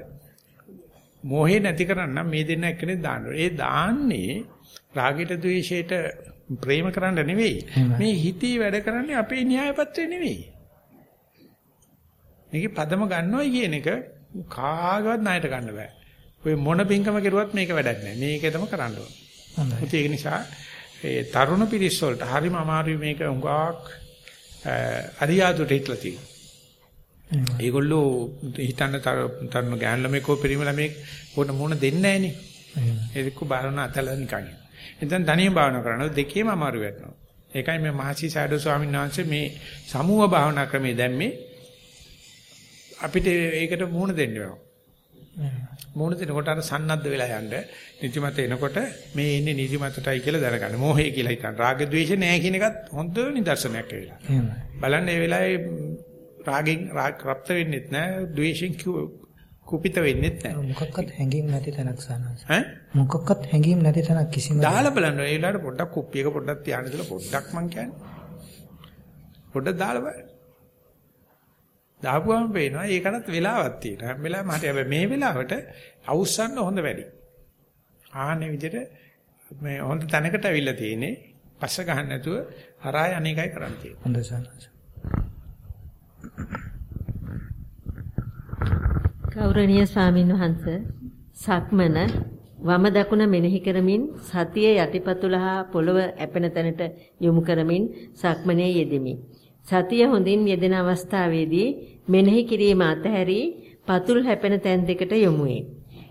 Speaker 1: මොහේ නැති කරන්න මේ දෙන්න එක්කනේ දාන්න. ඒ දාන්නේ රාගයට ද්වේෂයට ප්‍රේම කරන්න නෙවෙයි. මේ හිතේ වැඩ කරන්නේ අපේ න්‍යාය පත්‍රය නෙවෙයි. මේකේ පදම ගන්නවයි කියන එක කාගවත් ණයට ගන්න බෑ. ඔය මොන පිංකම කරුවත් මේක වැඩක් නැහැ. මේකටම කරන්න ඕන. ඒක නිසා ඒ තරුණ පිරිස් වලට හරිම අමාරුයි මේක උඟාක් අරියාදුට හිටලා තියෙනවා. ඒගොල්ලෝ හිතන්න තරුණ ගෑන් ළමෙක් හෝ පිරිමි ළමෙක් පොඩ මොන දෙන්නේ නැහනේ. ඒක බාරණ අතල නිකන්. එතෙන් තනියම භාවනා කරනවා දෙකේම අමාරු වෙනවා. ඒකයි මේ මහසි සාඩෝ ස්වාමීන් වහන්සේ මේ සමූහ භාවනා ක්‍රමයේ දැම්මේ අපිට ඒකට මුහුණ දෙන්න වෙනවා. මුහුණ දෙනකොට අර සන්නද්ධ වෙලා යන්න නිදිමත එනකොට මේ ඉන්නේ නිදිමතටයි කියලා දැනගන්න. මෝහය කියලා හිතන්න. රාග ద్వේෂ නැහැ කියන එකත් හොඳ නිදර්ශනයක් වෙලා. බලන්න මේ වෙලාවේ රාගෙන් රාග රප්ත වෙන්නෙත් නැහැ, ද්වේෂෙන් කුපිත වෙන්නෙත් නැහැ.
Speaker 4: මොකක්වත් හැංගීම් නැති තැනක් සානස.
Speaker 1: ඈ?
Speaker 4: මොකක්වත් හැංගීම් නැති තැනක් කිසිම
Speaker 1: දාලා බලන්න ඒ වෙලාවට පොඩ්ඩක් කුප්පියක පොඩ්ඩක් තියාගෙන ඉතලා පොඩ්ඩක් මං කියන්නේ. පොඩ්ඩක් දාලා බලන්න. දාපුවම පේනවා ඒකටත් වෙලාවක් තියෙනවා. හැම වෙලාවෙම හරි හැබැයි මේ වෙලාවට අවුස්සන්න හොඳ වැඩි. ආන්නේ විදිහට මේ හොඳ තැනකට අවිල්ල තියෙන්නේ. පස්ස ගහන්න නැතුව හරහා අනේකයි කරන්න තියෙන්නේ.
Speaker 4: හොඳ සානස.
Speaker 2: ගෞරවනීය ස්වාමින් වහන්සේ සක්මන වම දකුණ මෙනෙහි කරමින් සතිය යටිපතුල හා පොළව ඇපෙන තැනට යොමු කරමින් සක්මනේ යෙදෙමි. සතිය හොඳින් යෙදෙන අවස්ථාවේදී මෙනෙහි කිරීම අතහැරී පතුල් හැපෙන තැන් දෙකට යොමු වේ.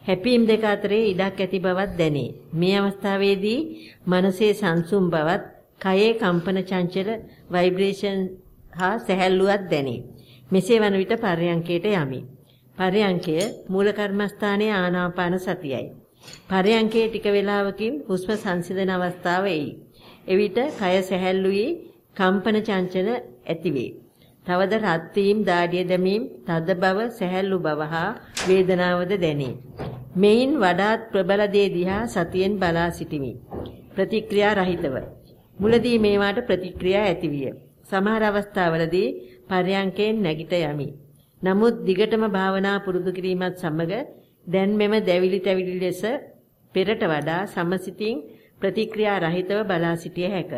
Speaker 2: හැපීම් දෙක අතරේ ඉඩක් ඇති බවක් දැනේ. මේ අවස්ථාවේදී මනසේ සංසුම් බවත්, කයේ කම්පන චංචල ভাইබ්‍රේෂන් හා සැහැල්ලුවක් දැනේ. මෙසේ වන විට පර්යංකයට යමි. පරයන්කය මූල කර්මස්ථානයේ ආනාපාන සතියයි. පරයන්කේ ටික වේලාවකින් හුස්ම සංසිඳන අවස්ථාව එයි. එවිට කය සැහැල්ලු වී කම්පන චංචල ඇතිවේ. තවද රත් වීම, දාඩිය දැමීම, තද බව, සැහැල්ලු බව හා වේදනාවද දැනේ. මෙයින් වඩාත් ප්‍රබල දේ දිහා සතියෙන් බලා සිටිමි. ප්‍රතික්‍රියා රහිතව. මුලදී මේවාට ප්‍රතික්‍රියා ඇතිවිය. සමහර අවස්ථාවලදී පරයන්කෙන් නැගිට යමි. නමුත් දිගටම භාවනා පුරුදු කිරීමත් සමග දැන් මෙම දැවිලි තැවිලි ලෙස පෙරට වඩා සමසිතින් ප්‍රතික්‍රියා රහිතව බලා සිටිය හැක.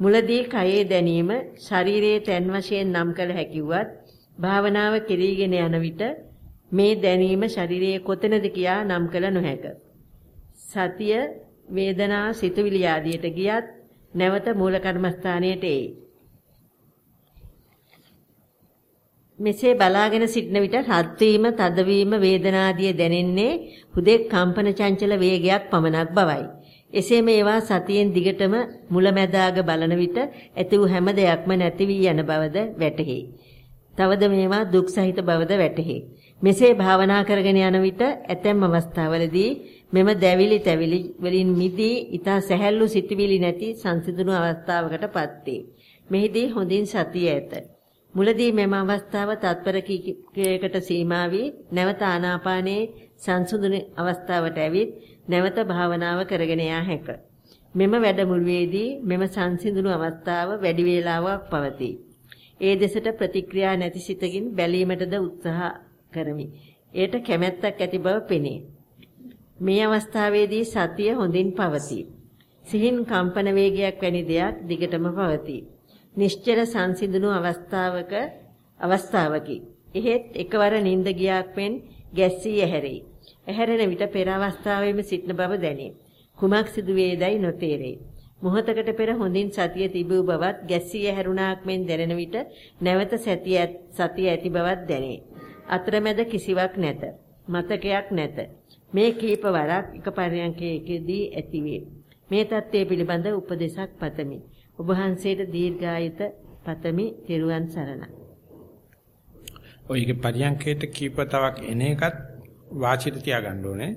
Speaker 2: මුලදී කයේ දැනීම ශරීරයේ තැන් වශයෙන් නම් කළ හැකියුවත් භාවනාව කෙරීගෙන යන විට මේ දැනීම ශරීරයේ කොතැනද කියා නම් කළ නොහැක. සතිය වේදනා සිතුවිලි ආදියට ගියත් නැවත මූල කර්මස්ථානයට එයි. මෙසේ බලාගෙන සිටන විට රත් වීම, තදවීම, වේදනාදිය දැනෙන්නේ හුදෙක් කම්පන චංචල වේගයක් පමණක් බවයි. එසේම ඒවා සතියෙන් දිගටම මුලැමැදාග බලන විට ඇති වූ හැම දෙයක්ම නැති වී යන බවද වැටහි. තවද මේවා දුක් සහිත බවද වැටහි. මෙසේ භාවනා කරගෙන යන විට ඇතැම් අවස්ථාවලදී මෙම දැවිලි තැවිලි වලින් මිදී ඊතා සැහැල්ලු සිටිවිලි නැති සංසිඳුණු අවස්ථාවකටපත් වේ. මෙහිදී හොඳින් සතිය ඇත. මුලදී මෙම අවස්ථාව තත්පර කීයකට සීමා වී නැවත ආනාපානයේ සංසුදුන අවස්ථාවට ඇවිත් නැවත භාවනාව කරගෙන යා හැක. මෙම වැඩමුළුවේදී මෙම සංසිඳුණු අවස්ථාව වැඩි වේලාවක් පවතී. ඒ දෙසට ප්‍රතික්‍රියා නැති සිතකින් බැලීමටද උත්සාහ කරමි. ඒට කැමැත්තක් ඇති බව පෙනේ. මේ අවස්ථාවේදී සතිය හොඳින් පවතී. සිහින් කම්පන වේගයක් වැනි දෙයක් දිගටම පවතී. නිශ්චල සංසිඳුණු අවස්ථාවක අවස්ථාවකි. එහෙත් එකවර නිින්ද ගියාක් මෙන් ගැස්සී ඇහැරෙයි. ඇහැරෙන විට පෙර අවස්ථාවේම සිටන බව දැනේ. කුමක් සිදු වේදයි නොතේරේ. මොහොතකට පෙර හොඳින් සතිය තිබූ බවත් ගැස්සී ඇහැරුණාක් මෙන් දැනෙන විට නැවත සතිය සතිය ඇති බවත් දැනේ. අතරමැද කිසිවක් නැත. මතකයක් නැත. මේ කීප වරක් එක පරියන්කයකදී ඇතිවේ. මේ தත්ත්වය පිළිබඳ උපදේශක් පතමි. ඔබ වහන්සේට දීර්ඝායුත පතමි. තෙරුවන් සරණයි.
Speaker 1: ඔයගේ පරියන්කේට කීපතාවක් එන එකත් වාසියට තියාගන්න ඕනේ.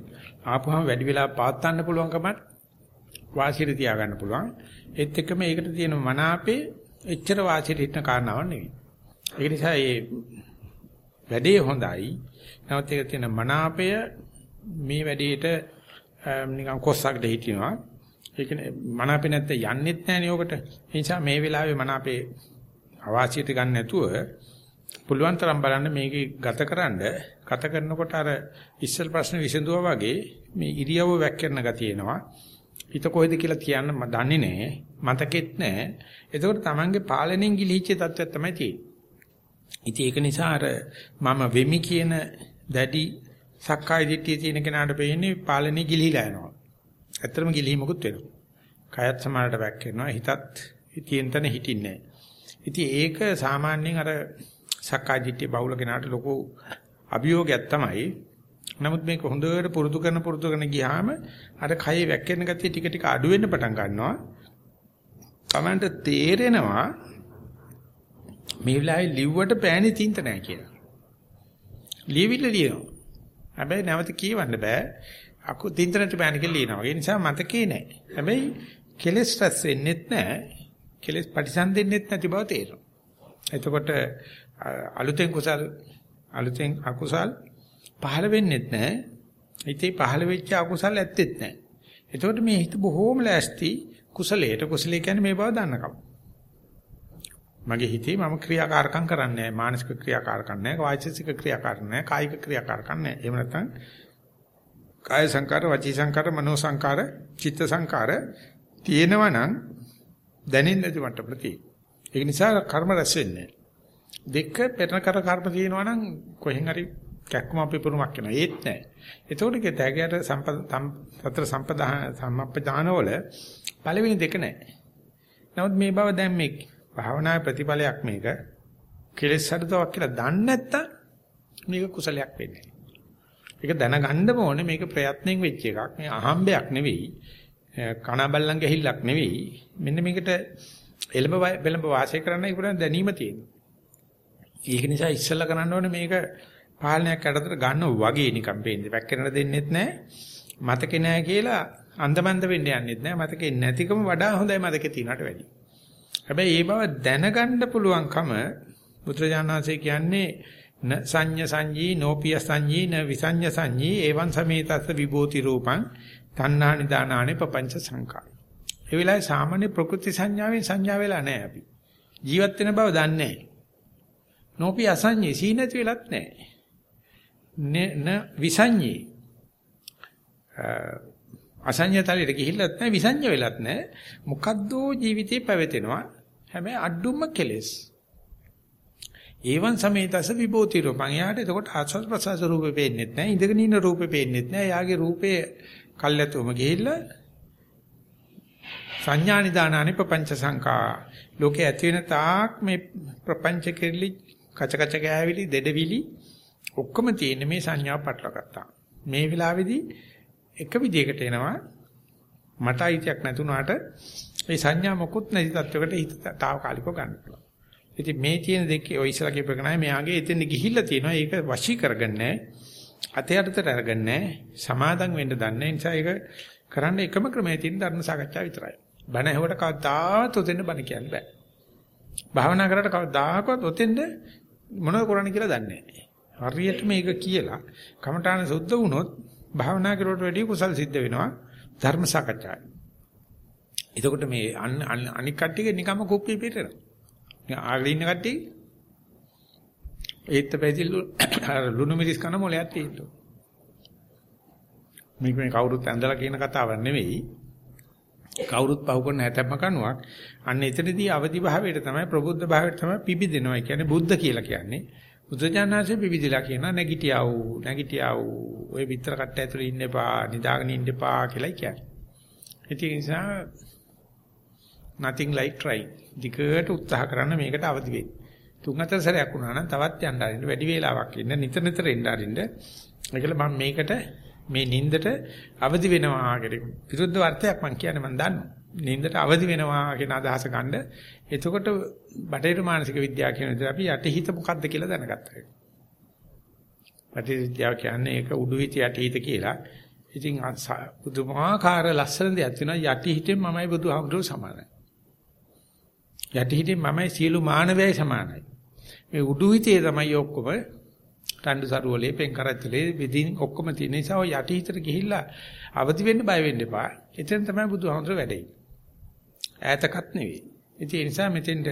Speaker 1: ආපුවම වැඩි වෙලා පාත්තන්න පුළුවන්කමත් වාසියට තියාගන්න පුළුවන්. ඒත් එක්කම ඒකට තියෙන මනාපේ එච්චර වාසියට හිටන කාරණාවක් නෙවෙයි. ඒ නිසා මේ වැඩේ හොඳයි. නමුත් ඒක තියෙන මනාපය මේ වැඩේට නිකන් කොස්සක්ද හිටිනවා. ඒක මනාපේ නැත්නම් යන්නෙත් නැහැ නේ ඔකට. ඒ නිසා මේ වෙලාවේ මනාපේ අවාසියට ගන්න නැතුව පුළුවන් තරම් බලන්න මේකේ ගතකරනද ගත කරනකොට අර ඉස්සල් ප්‍රශ්න විසඳුවා වගේ මේ ඉරියව්ව වැක්කරන ගතිය එනවා. හිත කොහෙද කියලා කියන්න මම දන්නේ නැහැ. මතකෙත් නැහැ. එතකොට Tamange පාලනයෙන් ගිලිහිච්ච තත්ත්වයක් තමයි තියෙන්නේ. ඉතින් ඒක නිසා අර මම වෙමි කියන දැඩි සක්කාය දිට්ඨිය තියෙන කෙනාට පේන්නේ පාලනේ ගිලිහිලා යනවා. ඇත්තටම ගිලිහිමකුත් වෙනවා. කයත් සමානට වැක් කරනවා. හිතත් තියෙන තැන හිටින්නේ ඉතින් ඒක සාමාන්‍යයෙන් අර සක්කාය දිට්ඨිය බහුල කෙනාට ලොකු අභියෝගයක් තමයි. නමුත් මේක හොඳට පුරුදු කරන පුරුදු කරන ගියාම අර කයේ වැක්කෙන ගතිය ටික ටික අඩු වෙන්න පටන් ගන්නවා. තමන්ට තේරෙනවා මේ වෙලාවේ ලිව්වට පෑනේ තින්ත නැහැ කියලා. ලියවිල්ල ලියනවා. හැබැයි නැවත කියවන්න බෑ. අකු තින්තනට පෑනේ කියලා ලියනවා. ඒ නිසා මතකේ නැහැ. හැබැයි කෙලස් රැස් වෙන්නෙත් නැහැ. කෙලස් පරිසම්දෙන්නෙත් නැති බව තේරෙනවා. එතකොට අලුතෙන් කුසල් අලුතෙන් අකුසල් පහළ වෙන්නෙත් නැහැ. හිතේ පහළ වෙච්ච අකුසල් ඇත්තෙත් නැහැ. එතකොට මේ හිත බොහෝම ලෑස්ති කුසලයට කුසලයේ කියන්නේ මේ බව දන්නකම. මගේ හිතේ මම ක්‍රියාකාරකම් කරන්නේ නැහැ. මානසික ක්‍රියාකාරකම් නැහැ. වාචික ක්‍රියාකාරකම් නැහැ. කායික ක්‍රියාකාරකම් නැහැ. එහෙම නැත්නම් කාය සංකාර, වචී සංකාර, මනෝ සංකාර, චිත්ත සංකාර තියෙනවා නම් දැනෙන්නේ නැති මට්ටමට තියෙනවා. ඒ නිසා කර්ම රැස් වෙන්නේ දෙක පෙරණ කර කර්ම තියෙනවා නම් කොහෙන් හරි කැක්කම අපේ පුරුමක් වෙනවා. ඒත් නැහැ. ඒතකොට කෙතෑගයට සතර සම්පදා සම්පදාන වල පළවෙනි දෙක නැහැ. නමුත් මේ බව දැන් මේ භාවනාවේ ප්‍රතිඵලයක් මේක කෙලෙස් හදතවක් කියලා දන්නේ නැත්තම් මේක කුසලයක් වෙන්නේ ඒක දැනගන්න ඕනේ මේක ප්‍රයත්නෙන් වෙච්ච එකක්. මේ අහම්බයක් නෙවෙයි. කනබල්ලන් ගැහිල්ලක් නෙවෙයි. මෙන්න මේකට එළඹ බෙලඹ වාසය කරන්න ඉපරන දැනීම තියෙනවා. ඒක නිසා ඉස්සෙල්ලා කරන්න ඕනේ මේක පාලනයක් යටතට ගන්නව වගේ නිකන් පේන්නේ. වැක්කෙනට දෙන්නෙත් නැහැ. මතකේ නැහැ කියලා අන්දමන්ද වෙන්න යන්නෙත් නැහැ. මතකේ නැතිකම වඩා හොඳයි මතකේ තියනට වැඩියි. හැබැයි ඒ බව දැනගන්න පුළුවන්කම බුදුරජාණන්සේ කියන්නේ න සංඤ සංජී නෝපිය සංජී න විසඤ්ඤ සංජී එවං සමේතස්ස විභූති රූපං තණ්හා නිදානානේ පపంచ සංකා. ඒ වෙලාවේ සාමාන්‍ය ප්‍රකෘති සංඥාවෙන් සංඥා වෙලා නැහැ අපි. ජීවත් වෙන බව දන්නේ නැහැ. නෝපිය අසංජී සීනති වෙලත් නැහැ. න විසඤ්ඤේ අසඤ්ඤතලයට ගිහිල්ලත් නැහැ විසඤ්ඤ වෙලත් නැහැ මොකද්දෝ ජීවිතේ පැවතෙනවා හැබැයි අඩුම කෙලෙස් ඒවන් සමේතස විභූති රූපං. යාට එතකොට ආස්වාද ප්‍රසවාස රූපේ පේන්නෙත් නැහැ ඉඳගෙන ඉන්න රූපේ පේන්නෙත් නැහැ යාගේ රූපේ කල්යතුම ගිහිල්ලා සංඥා නිදානානි ප්‍රපංච සංකා. ලෝකේ ඇති වෙන තාක් මේ ප්‍රපංච කෙරලි කච කච ගෑවිලි දෙඩවිලි ඔක්කොම තියෙන්නේ මේ සංඥාව පටලගත්තා මේ වෙලාවේදී එක විදිහකට එනවා. මට අයිතියක් නැතුණාට ඒ සංඥා මොකුත් නැති තත්වයකට හිත తాවකාලිකව ගන්න පුළුවන්. ඉතින් මේ තියෙන දෙකේ ඔය ඉස්සලා කියපේක නෑ මෙයාගේ එතෙන් ගිහිල්ලා තියෙනවා ඒක වශී කරගන්නේ අතයටට අරගන්නේ සමාදම් වෙන්න දන්නේ නිසා ඒක කරන්න එකම ක්‍රමය තියෙන ධර්ම සාකච්ඡා විතරයි. බණ ඇහුවට කවදාවත් ඔතෙන් බණ කියන්න බෑ. භාවනා කරලා කවදාකවත් ඔතෙන්ද මොනවද කරන්නේ කියලා දන්නේ නැහැ. හරියට මේක කියලා කමඨාන සුද්ධ වුණොත් භාවනා කරුවට වැඩිය කුසල් සිද්ධ වෙනවා ධර්ම සාකච්ඡාවේ. එතකොට මේ අනික් කට්ටියගේ නිකම්ම කුප්පි පිටරනවා. ආගෙන ඉන්න කට්ටිය ඒත් පැතිල් ලුණු මිරිස් කන මොලයක් තියෙනවා. මේක මේ කවුරුත් ඇඳලා කියන කතාවක් නෙවෙයි. කවුරුත් පහු කරන හැතැම්ම කනුවක්. අන්න එතනදී අවදි භාවයට තමයි ප්‍රබුද්ධ භාවයට තමයි පිබිදෙනවා. ඒ කියන්නේ බුද්ධ කියලා කියන්නේ. බුදුජානනාංශේ පිවිදිලා කියන නැගිටියා වූ නැගිටියා වූ ඔය විතර කට්ට ඇතුලේ ඉන්න එපා නිදාගෙන ඉන්න එපා කියලා කියන්නේ. ඒ නිසා nothing like trying. දිගට උත්සාහ කරන්න මේකට අවදි වෙන්න. තුන් හතර සැරයක් වුණා නම් තවත් යන්න ආරින්න වැඩි වේලාවක් ඉන්න නිතර නිතර එන්න ආරින්න. ඒකල මම මේකට මේ නින්දට අවදි වෙනවා කියන විරුද්ධ වර්ථයක් මම කියන්නේ මම දන්නවා. නින්දට අවදි වෙනවා කියන අදහස ගන්න එතකොට බටේර මානසික විද්‍යාව කියන විදිහට අපි යටිහිත මොකක්ද කියලා දැනගත්තා. බටේර විද්‍යාව කියන්නේ ඒක උඩුහිත යටිහිත කියලා. ඉතින් බුදුමාකාර ලස්සන දෙයක් තියෙනවා යටිහිතෙන් මමයි බුදුහාමුදුරුවෝ සමානයි. යටිහිතෙන් මමයි සියලු මානවයයි සමානයි. මේ උඩුහිතේ තමයි ඔක්කොම රණ්ඩු සරුවලේ පෙන් කරච්චලේ විදින් ඔක්කොම තියෙන නිසා ඔය යටිහිතට ගිහිල්ලා අවදි වෙන්න බය වෙන්න එපා. එතෙන් තමයි බුදුහාමුදුරුවෝ වැඩේ. ඈතකත් නෙවෙයි. ඉතින් ඒ නිසා මෙතෙන්ට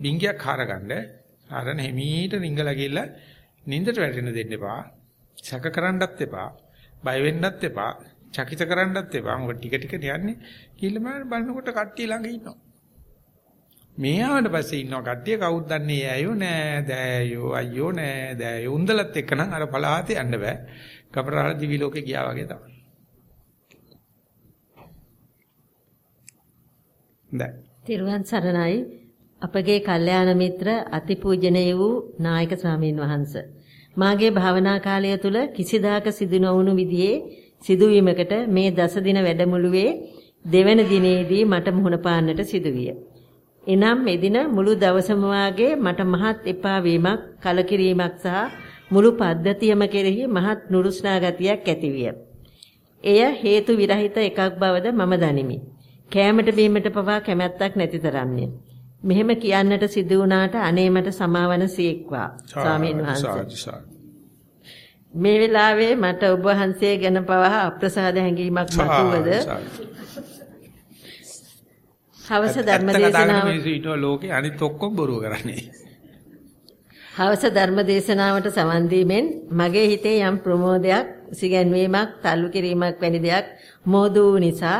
Speaker 1: බින්ගයක් හරගන්න හරන හිමීට රිංගලා ගිහලා නින්දට වැටෙන්න දෙන්න එපා. සැක කරන්නත් එපා. බය වෙන්නත් එපා. චකිත කරන්නත් එපා. මොකද ටික ටික යන්නේ. කිල්ලම බලනකොට කට්ටිය ළඟ ඉන්නවා. මේ ආවට පස්සේ ඉන්නවා කට්ටිය කවුද දන්නේ ඇයෝ නෑ දෑයෝ අයියෝ නෑ දෑයෝ උන්දලත් එක්ක නම් අර පලාතේ යන්න බෑ. කපරාල දිවි ලෝකේ ගියා වගේ තමයි. දැන්
Speaker 2: තිරුවන් සරණයි අපගේ කල්යාණ මිත්‍ර අතිපූජනීය වූ නායක ස්වාමීන් වහන්ස. මාගේ භාවනා කාලය තුල කිසිදාක සිදු නොවුණු විදිහේ සිදුවීමකට මේ දස දින වැඩමුළුවේ දෙවන දිනේදී මට මුහුණ පාන්නට සිදුවිය. එනම් එදින මුළු දවසම මට මහත් එපා වීමක්, කලකිරීමක් සහ මුළු පද්ධතියම කෙරෙහි මහත් නුරුස්නා ගතියක් ඇතිවිය. එය හේතු විරහිත එකක් බවද මම දනිමි. කෑමට බීමට පවා කැමැත්තක් නැති තරම්ය. මෙහෙම කියන්නට සිදු වුණාට අනේ මට සමාවන සීක්වා ස්වාමීන් වහන්සේ. මේ වෙලාවේ මට ඔබ වහන්සේ ගැන පවා අප්‍රසාද හැඟීමක් මතුවද හවස ධර්ම දේශනාව
Speaker 1: ඊට ලෝකේ අනිත් ඔක්කොම බොරුව කරන්නේ.
Speaker 2: හවස ධර්ම දේශනාවට සවන් දීමෙන් මගේ හිතේ යම් ප්‍රමෝදයක්, සිගැන්වීමක්, තල්ලු කිරීමක් වැනි දෙයක් මෝදු නිසා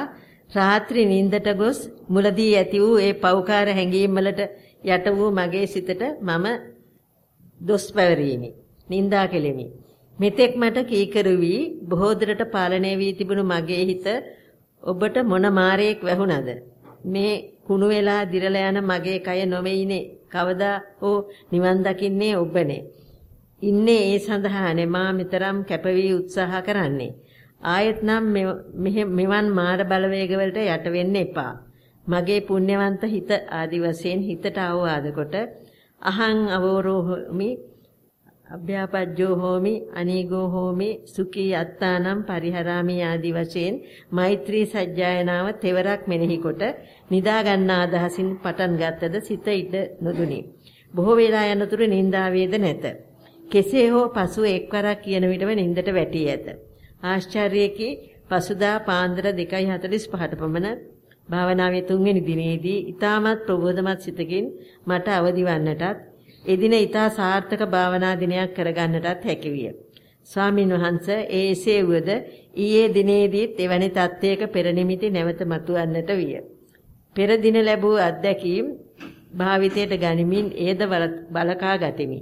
Speaker 2: රාත්‍රී නිින්දට ගොස් මුලදී ඇති වූ ඒ පෞකාර හැඟීම් වලට යට වූ මගේ සිතට මම දොස් පැවරීමි. නින්දා කෙලෙමි. මෙතෙක් මට කීකරු වී බොහෝ දුරට පාලනය වී තිබුණු මගේ හිත ඔබට මොන මාරයක් වැහුණද? මේ කුණු වෙලා දිරලා යන මගේ කය නොමෙයිනේ. කවදා හෝ නිවන් දකින්නේ ඔබනේ. ඉන්නේ ඒ සඳහානේ මා මෙතරම් කැපවී උත්සාහ කරන්නේ. ආයෙත් නම් මෙවන් මාර බලවේග වලට යට වෙන්න එපා. මගේ පුණ්‍යවන්ත හිත ආදි වශයෙන් හිතට අවවාද කොට අහං අවෝරෝමි අභ්‍යාපජ්ජෝ හෝමි අනීගෝ හෝමි සුඛී අත්තානම් පරිහරාමි ආදි වශයෙන් මෛත්‍රී සජ්ජායනාව තෙවරක් මෙනෙහි කොට නිදා ගන්නා අදහසින් පටන් ගත්තද සිත ඉඩ නොදුනි. බොහෝ වේලා යනතුරු නින්දා වේද නැත. කෙසේ හෝ පසුව එක්වරක් කියන විටම නින්දට වැටී ඇත. ආශ්චර්යයේ පසුදා පාන්දර 2:45ට පමණ භාවනාවේ තුන්වෙනි දිනේදී ඊටමත් ප්‍රබෝධමත් සිතකින් මට අවදි වන්නටත් එදින ඊටා සාර්ථක භාවනා දිනයක් කරගන්නටත් හැකියිය. ස්වාමින් වහන්සේ ඒ එසේ වුවද ඊයේ දිනේදීත් එවැනි තත්ත්වයක පෙර නිමිති නැවත මතුවන්නට විය. පෙර දින ලැබූ අත්දැකීම් භාවිතයට ගනිමින් ඒද බලකා ගතිමි.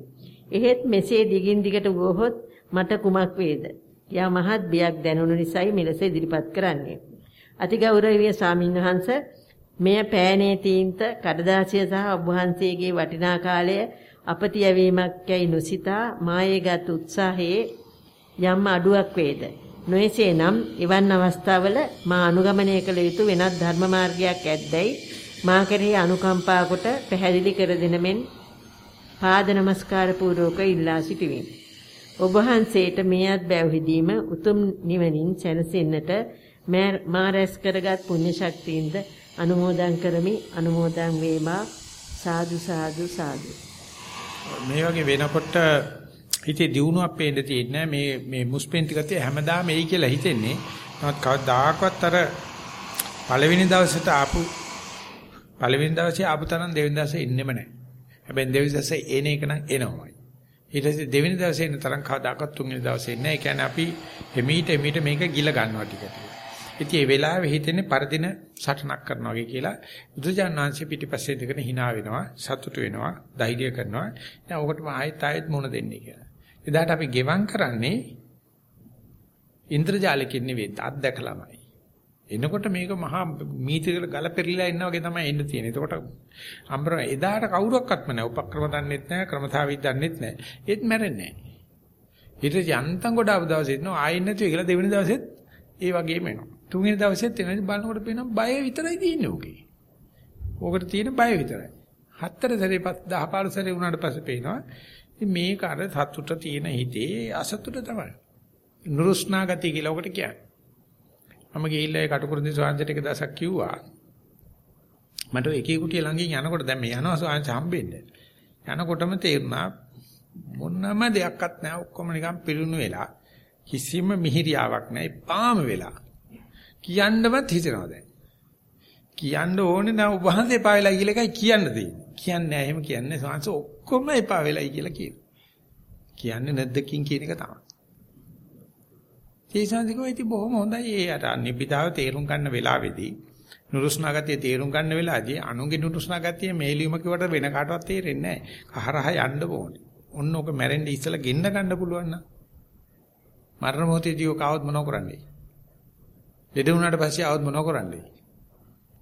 Speaker 2: එහෙත් මෙසේ දිගින් දිගට වුවහොත් මට කුමක් වේද? යා මහත් බියක් දැනුණු නිසායි මෙලෙස ඉදිරිපත් කරන්නේ. අතිගෞරවනීය ස්වාමින්වහන්ස මෙය පෑනේ තීන්ත කඩදාසිය සහ ඔබ වහන්සේගේ වටිනා කාලය අපති යැවීමක් යයි නොසිතා මායේගත් උත්සාහයේ යම් අඩුවක් වේද. නොයසේනම් එවන් අවස්ථාවල මා අනුගමනය කළ යුතු වෙනත් ධර්ම මාර්ගයක් ඇද්දැයි මා කෙරෙහි අනුකම්පා කොට පැහැදිලි කර දෙන මෙන් පාද නමස්කාර පූර්වක ඉල්ලා සිටිමි. ඔබ වහන්සේට මෙයත් බැවහිදීම උතුම් නිවනින් සැනසෙන්නට මා රැස් කරගත් පුණ්‍ය ශක්තියින්ද අනුමෝදන් කරමි අනුමෝදන් වේවා සාදු සාදු සාදු
Speaker 1: මේ වගේ වෙනකොට හිතේ දියුණුවක් පේන්න තියෙන්නේ මේ මේ මුස්පෙන්ති ගතිය හැමදාම එයි කියලා හිතෙන්නේ නමුත් කවදාකවත් අර පළවෙනි දවසට ආපු පළවෙනි දවසේ ආපු තරම් දෙවෙනි දවසේ ඉන්නෙම නැහැ හැබැයි දෙවෙනි දවසේ එන එක නම් එනවමයි ඊට පස්සේ දෙවෙනි දවසේ එන තරම් කවදාකවත් තුන්වෙනි දවසේ නැහැ. ඒ කියන්නේ අපි එමීට එමීට මේක ගිල ගන්නවා ටික ටික. ඉතින් මේ වෙලාවේ හිතෙන්නේ පරදින සටනක් කරනවා වගේ කියලා බුදුජානනාංශ පිටිපස්සේ ඉඳගෙන hina වෙනවා, සතුටු වෙනවා, ධෛර්ය කරනවා. දැන් ඔකටම ආයෙත් ආයෙත් මුණ දෙන්නේ කියලා. එදාට අපි ගෙවම් කරන්නේ ඉන්ද්‍රජාලකින් නෙවෙයි, අත්දැකලාමයි. එනකොට මේක මහා මීතිකල ගල පෙරලිලා ඉන්නා වගේ තමයි එන්න තියෙන්නේ. එතකොට අම්බර එදාට කවුරක්වත්ම නැහැ. උපක්‍රම දන්නෙත් නැහැ, ක්‍රමතාවිත් දන්නෙත් නැහැ. ඒත් මැරෙන්නේ නැහැ. ඊට යන්තම් ගොඩ ආව දවසේ ඉන්නවා ආයෙත් නැතුව කියලා දෙවෙනි දවසෙත් ඒ වගේම එනවා. තුන්වෙනි දවසෙත් එනවා. බලනකොට පේනවා බය විතරයි තියෙන්නේ ඕකේ. ඕකට තියෙන බය විතරයි. හතර සැරේ පස් 10 15 සැරේ වුණාට පස්සේ පේනවා. ඉතින් මේක අර සතුට තියෙන හිතේ අසතුට තමයි. නුරුස්නා ගතිය කියලා ඔකට කියන්නේ. මම ගිහිල්ලා ඒ කටුකුරුන්දි ස්වාමීන්ට එක දවසක් කිව්වා. මට එකේ කුටිය ළඟින් යනකොට දැන් මේ යනවා ස්වාමීන් හම්බෙන්න. යනකොටම තේරුණා මොනම දෙයක්වත් නැහැ ඔක්කොම නිකන් පිරුණු වෙලා කිසිම මිහිරියාවක් නැහැ පාම වෙලා. කියන්නවත් හිතෙනවා දැන්. කියන්න ඕනේ නම් ඔබ වහන්සේ එපා වෙලා කියලා එකයි කියන්න තියෙන්නේ. කියන්නේ නැහැ එහෙම කියන්නේ ස්වාමීන් ඔක්කොම එපා වෙලයි කියලා කියනවා. කියන්නේ නැද්දකින් කියන එක තමයි. තේසන්දිකෝ ඉති බොහොම හොඳයි ඒ අර නිබ්බිදාව තේරුම් ගන්න වෙලාවේදී නුරුස්නා ගතිය තේරුම් ගන්න වෙලාවදී අනුගේ නුරුස්නා ගතිය මේලියුම කිවට වෙන කාටවත් තේරෙන්නේ නැහැ. කහරහ යන්න ඕනේ. ඔන්න ඔක මැරෙන්න ඉස්සලා ගෙන්න ගන්න පුළුවන් නම් මරණ මොහොතේදී ඔය කවවත් මොනව කරන්නේ? ලෙඩ වුණාට පස්සේ આવත් මොනව කරන්නේ?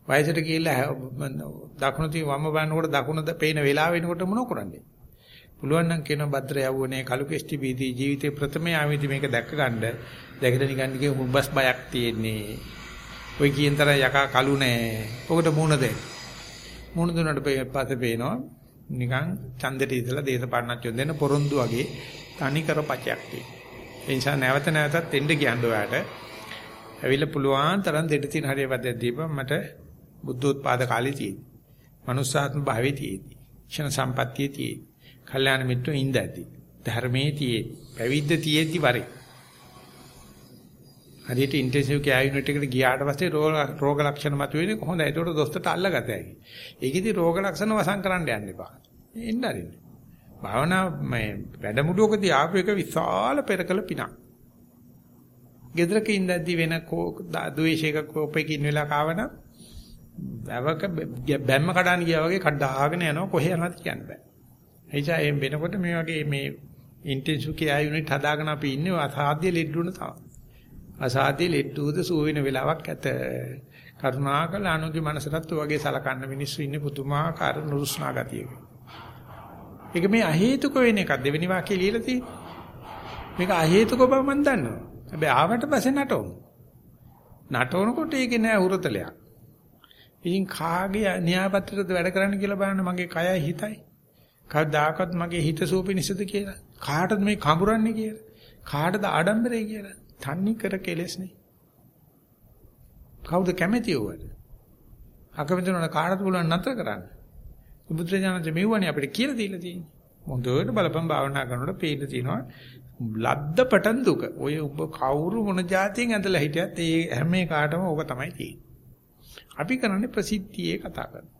Speaker 1: වයසට ගිහිල්ලා දකුණු තිය වම බලනකොට දකුණද පේන වෙලාව වෙනකොට මොනව කරන්නේ? පුළුවන් නම් කියන භද්‍ර යවුවනේ කලු කෙස්ටි බීදී ජීවිතේ ප්‍රථම යාමේදී මේක දැක්ක ගන්න දැකලා නිකන් නිකන් හුඹස් බයක් තියෙන්නේ. ඔය කියන තරම් යකා කලු නෑ. ඔකට මූණ දෙන්න. මූණ දුන්නට පස්සේ පේනවා නිකන් ඡන්දෙට ඉඳලා දේශපාලනඥයෝ දෙන්න පොරොන්දු වගේ තනි කර පචයක් තියෙනවා. ඒ නිසා නැවත නැවතත් එන්න කියන්න ඔයාට. ඇවිල්ලා පුළුවන් තරම් දෙඩ තින හරියපදයක් දීපන් මට බුද්ධෝත්පාද කාලේ තියෙන්නේ. මනුස්සාත්ම භාවයේ තියෙන්නේ. ක්ෂණ සම්පත්තියේ තියෙන්නේ. කල්යාණ මිත්‍රෝ ඉඳ ඇති. ධර්මයේ තියෙන්නේ. පැවිද්ද තියෙද්දි වරේ. හරියට ඉන්ටෙන්සිව් කෙයාර් යුනිට් එකට ගියාට පස්සේ රෝග රෝග ලක්ෂණ මතුවෙන්නේ කොහොමද? ඒකට දොස්තරට අල්ලගත හැකි. ඒකෙදි රෝග ලක්ෂණ වසන් කරන්න යන්න එපා. එන්න අරින්න. භාවනා මේ වැඩමුළුවකදී ආපු එක විශාල පෙරකල පිනක්. ගෙදරක ඉඳද්දි වෙන ද්වේෂයක කෝපයකින් වෙලා කාවන වැවක බැම්ම කඩාන ගියා වගේ කඩාගෙන යනවා කොහේ යනවද කියන්න බෑ. එයිසා එම් වෙනකොට මේ වගේ මේ ඉන්ටෙන්සිව් කෙයාර් යුනිට් හදාගෙන අපි ඉන්නේ අසාධ්‍ය ලෙඩුණ තමයි. අසාධ්‍ය ලෙඩුවද සුව වෙන වෙලාවක් ඇත. කරුණාකර අනුගේ මනසටත් වගේ සලකන්න මිනිස්සු ඉන්නේ පුදුමාකාර නුරුස්නා ගතියක. ඒක මේ අහේතුක වෙන එකක් දෙවෙනි වාක්‍යය ලියලා තියෙන්නේ. මේක අහේතුක බව මම දන්නවා. හැබැයි ආවට පස්සේ නටවමු. නටවනකොට ඒකේ නෑ උරතලයක්. ඉතින් කාගේ න්‍යායපත්‍රයද වැඩ කරන්න කියලා බලන්න මගේ කයයි හිතයි. කවදාකවත් මගේ හිත සූපිනිසද කියලා. කාටද මේ කඹරන්නේ කියලා. කාටද ආඩම්බරේ කියලා. තන්නේ කර කෙලෙස්නේ. කවුද කැමති උවට? අකමැති වුණා කාටද පුළුවන් නතර කරන්න. බුදුරජාණන් මෙව්වනේ අපිට කියලා දීලා තියෙන්නේ. හොඳට බලපන් භාවනා කරනකොට පේන්න තියෙනවා ලද්ද පටන් දුක. ඔය ඔබ කවුරු මොන જાතියෙන් ඇඳලා හිටියත් ඒ හැම එකටම ඕක තමයි තියෙන්නේ. අපි කරන්නේ ප්‍රසිද්ධියේ කතා කරනවා.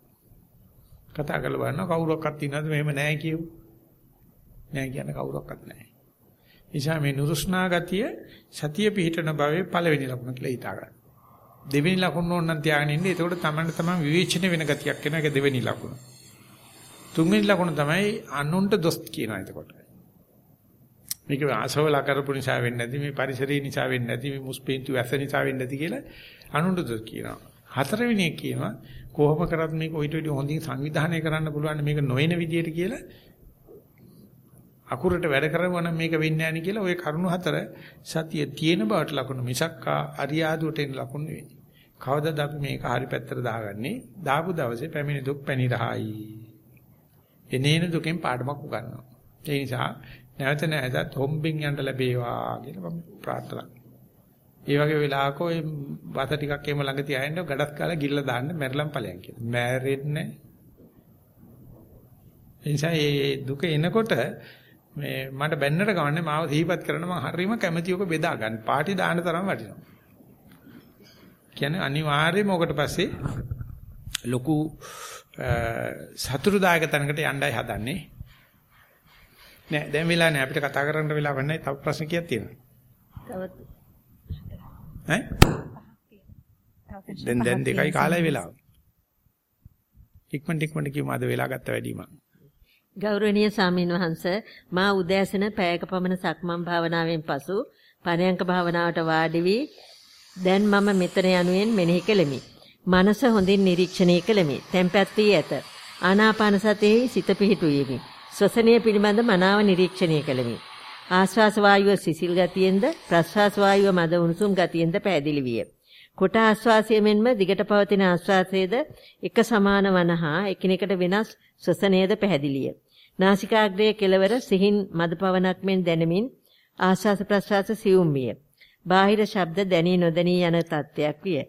Speaker 1: කතා කරලා බලනවා කවුරක්වත් ඉන්නවද මෙහෙම නැහැ කියමු. නැහැ කියන කවුරක්වත් නැහැ. නිසා මේ නුරුස්නා ගතිය සතිය පිහිටන භවයේ පළවෙනි ලකුණ කියලා හිතා ගන්න. දෙවෙනි ලකුණ ඕන නම් තියාගෙන ඉන්නේ. එතකොට තමන්ට තමන් විවේචන වෙන ගතියක් එනවා. ඒක දෙවෙනි ලකුණ. තුන්වෙනි ලකුණ තමයි අනුන්ට දොස් කියනවා එතකොට. මේක අසවලා කරපු නිසා වෙන්නේ නැති මේ පරිසරය නිසා වෙන්නේ නැති මේ මුස්පීන්තු වැස නිසා වෙන්නේ නැති කියලා අනුන්ට කියනවා. හතරවෙනි එක කියනවා කොහොම කරත් මේක ඊට වඩා හොඳින් සංවිධානය කරන්න පුළුවන් මේක නොවන විදියට කියලා අකුරට වැඩ කරනවා නම් මේක වෙන්නේ නැහැ කියලා ওই කරුණු හතර සතිය තියෙන බවට ලකුණු මිසක් අරියාදුවට එන ලකුණු නෙවෙයි. කවදාද අපි මේක හරි පැත්තට දාගන්නේ? දාපු දවසේ පැමිණි දුක් පැණි රහයි. එනේන දුකෙන් පාඩමක් උගන්වනවා. ඒ නිසා නැවත නැවතත් හොම්බෙන් යන්න ලැබේවා කියලා මම ප්‍රාර්ථනා ඒ වගේ වෙලාවක ඔය වත ටිකක් එහෙම ළඟ තියාගෙන ගඩක් කාලා ගිල්ල දාන්න මැරලම් ඵලයන් කියලා. මැරෙන්නේ නැහැ. ඒ නිසා මේ දුක එනකොට මේ මට බැන්නට ගමන්නේ මාව සිහිපත් කරන මම හරීම කැමැති ඔක බෙදා ගන්න. පාටි දාන්න තරම් වටිනවා. කියන්නේ අනිවාර්යයෙන්ම ඔකට පස්සේ ලොකු සතුරුදායක තැනකට යන්නයි හදන්නේ. නෑ දැන් වෙලා නෑ අපිට කතා කරන්න වෙලාවක් නැහැ. තව ප්‍රශ්න කීයක් තියෙනවද?
Speaker 2: තවත්
Speaker 1: ඈ? දැන් දැන් දෙකයි කාලය වෙලාව. ඉක්මනට ඉක්මනට කියමු අද වෙලා ගත්ත වැඩිම.
Speaker 2: ගෞරවනීය සාමීන් වහන්ස මා උදෑසන පැයක පමණ සක්මන් භාවනාවෙන් පසු පරයන්ක භාවනාවට වාඩි වී දැන් මම මෙතන යනුවෙන් මෙනෙහි කෙලෙමි. මනස හොඳින් නිරීක්ෂණය කෙලෙමි. tempat වී ඇත. ආනාපාන සතියේ සිත පිහිටුවෙමි. ශ්වසනය පිළිබඳ මනාව නිරීක්ෂණය කෙලෙමි. ආශ්වාස වායුව සිසිල් ගතියෙන්ද ප්‍රශ්වාස වායුව මද උණුසුම් ගතියෙන්ද පැහැදිලි විය. කොට ආශ්වාසය මෙන්ම දිගට පවතින ආශ්වාසයේද එක සමාන වනහා එකිනෙකට වෙනස් ශ්වසනයේද පැහැදිලිය. නාසිකාග්‍රයේ කෙළවර සිහින් මද පවනක් මෙන් දැනෙමින් ආශ්වාස ප්‍රශ්වාස සියුම් විය. බාහිර ශබ්ද දැනී නොදැනී යන තත්ත්වයක් විය.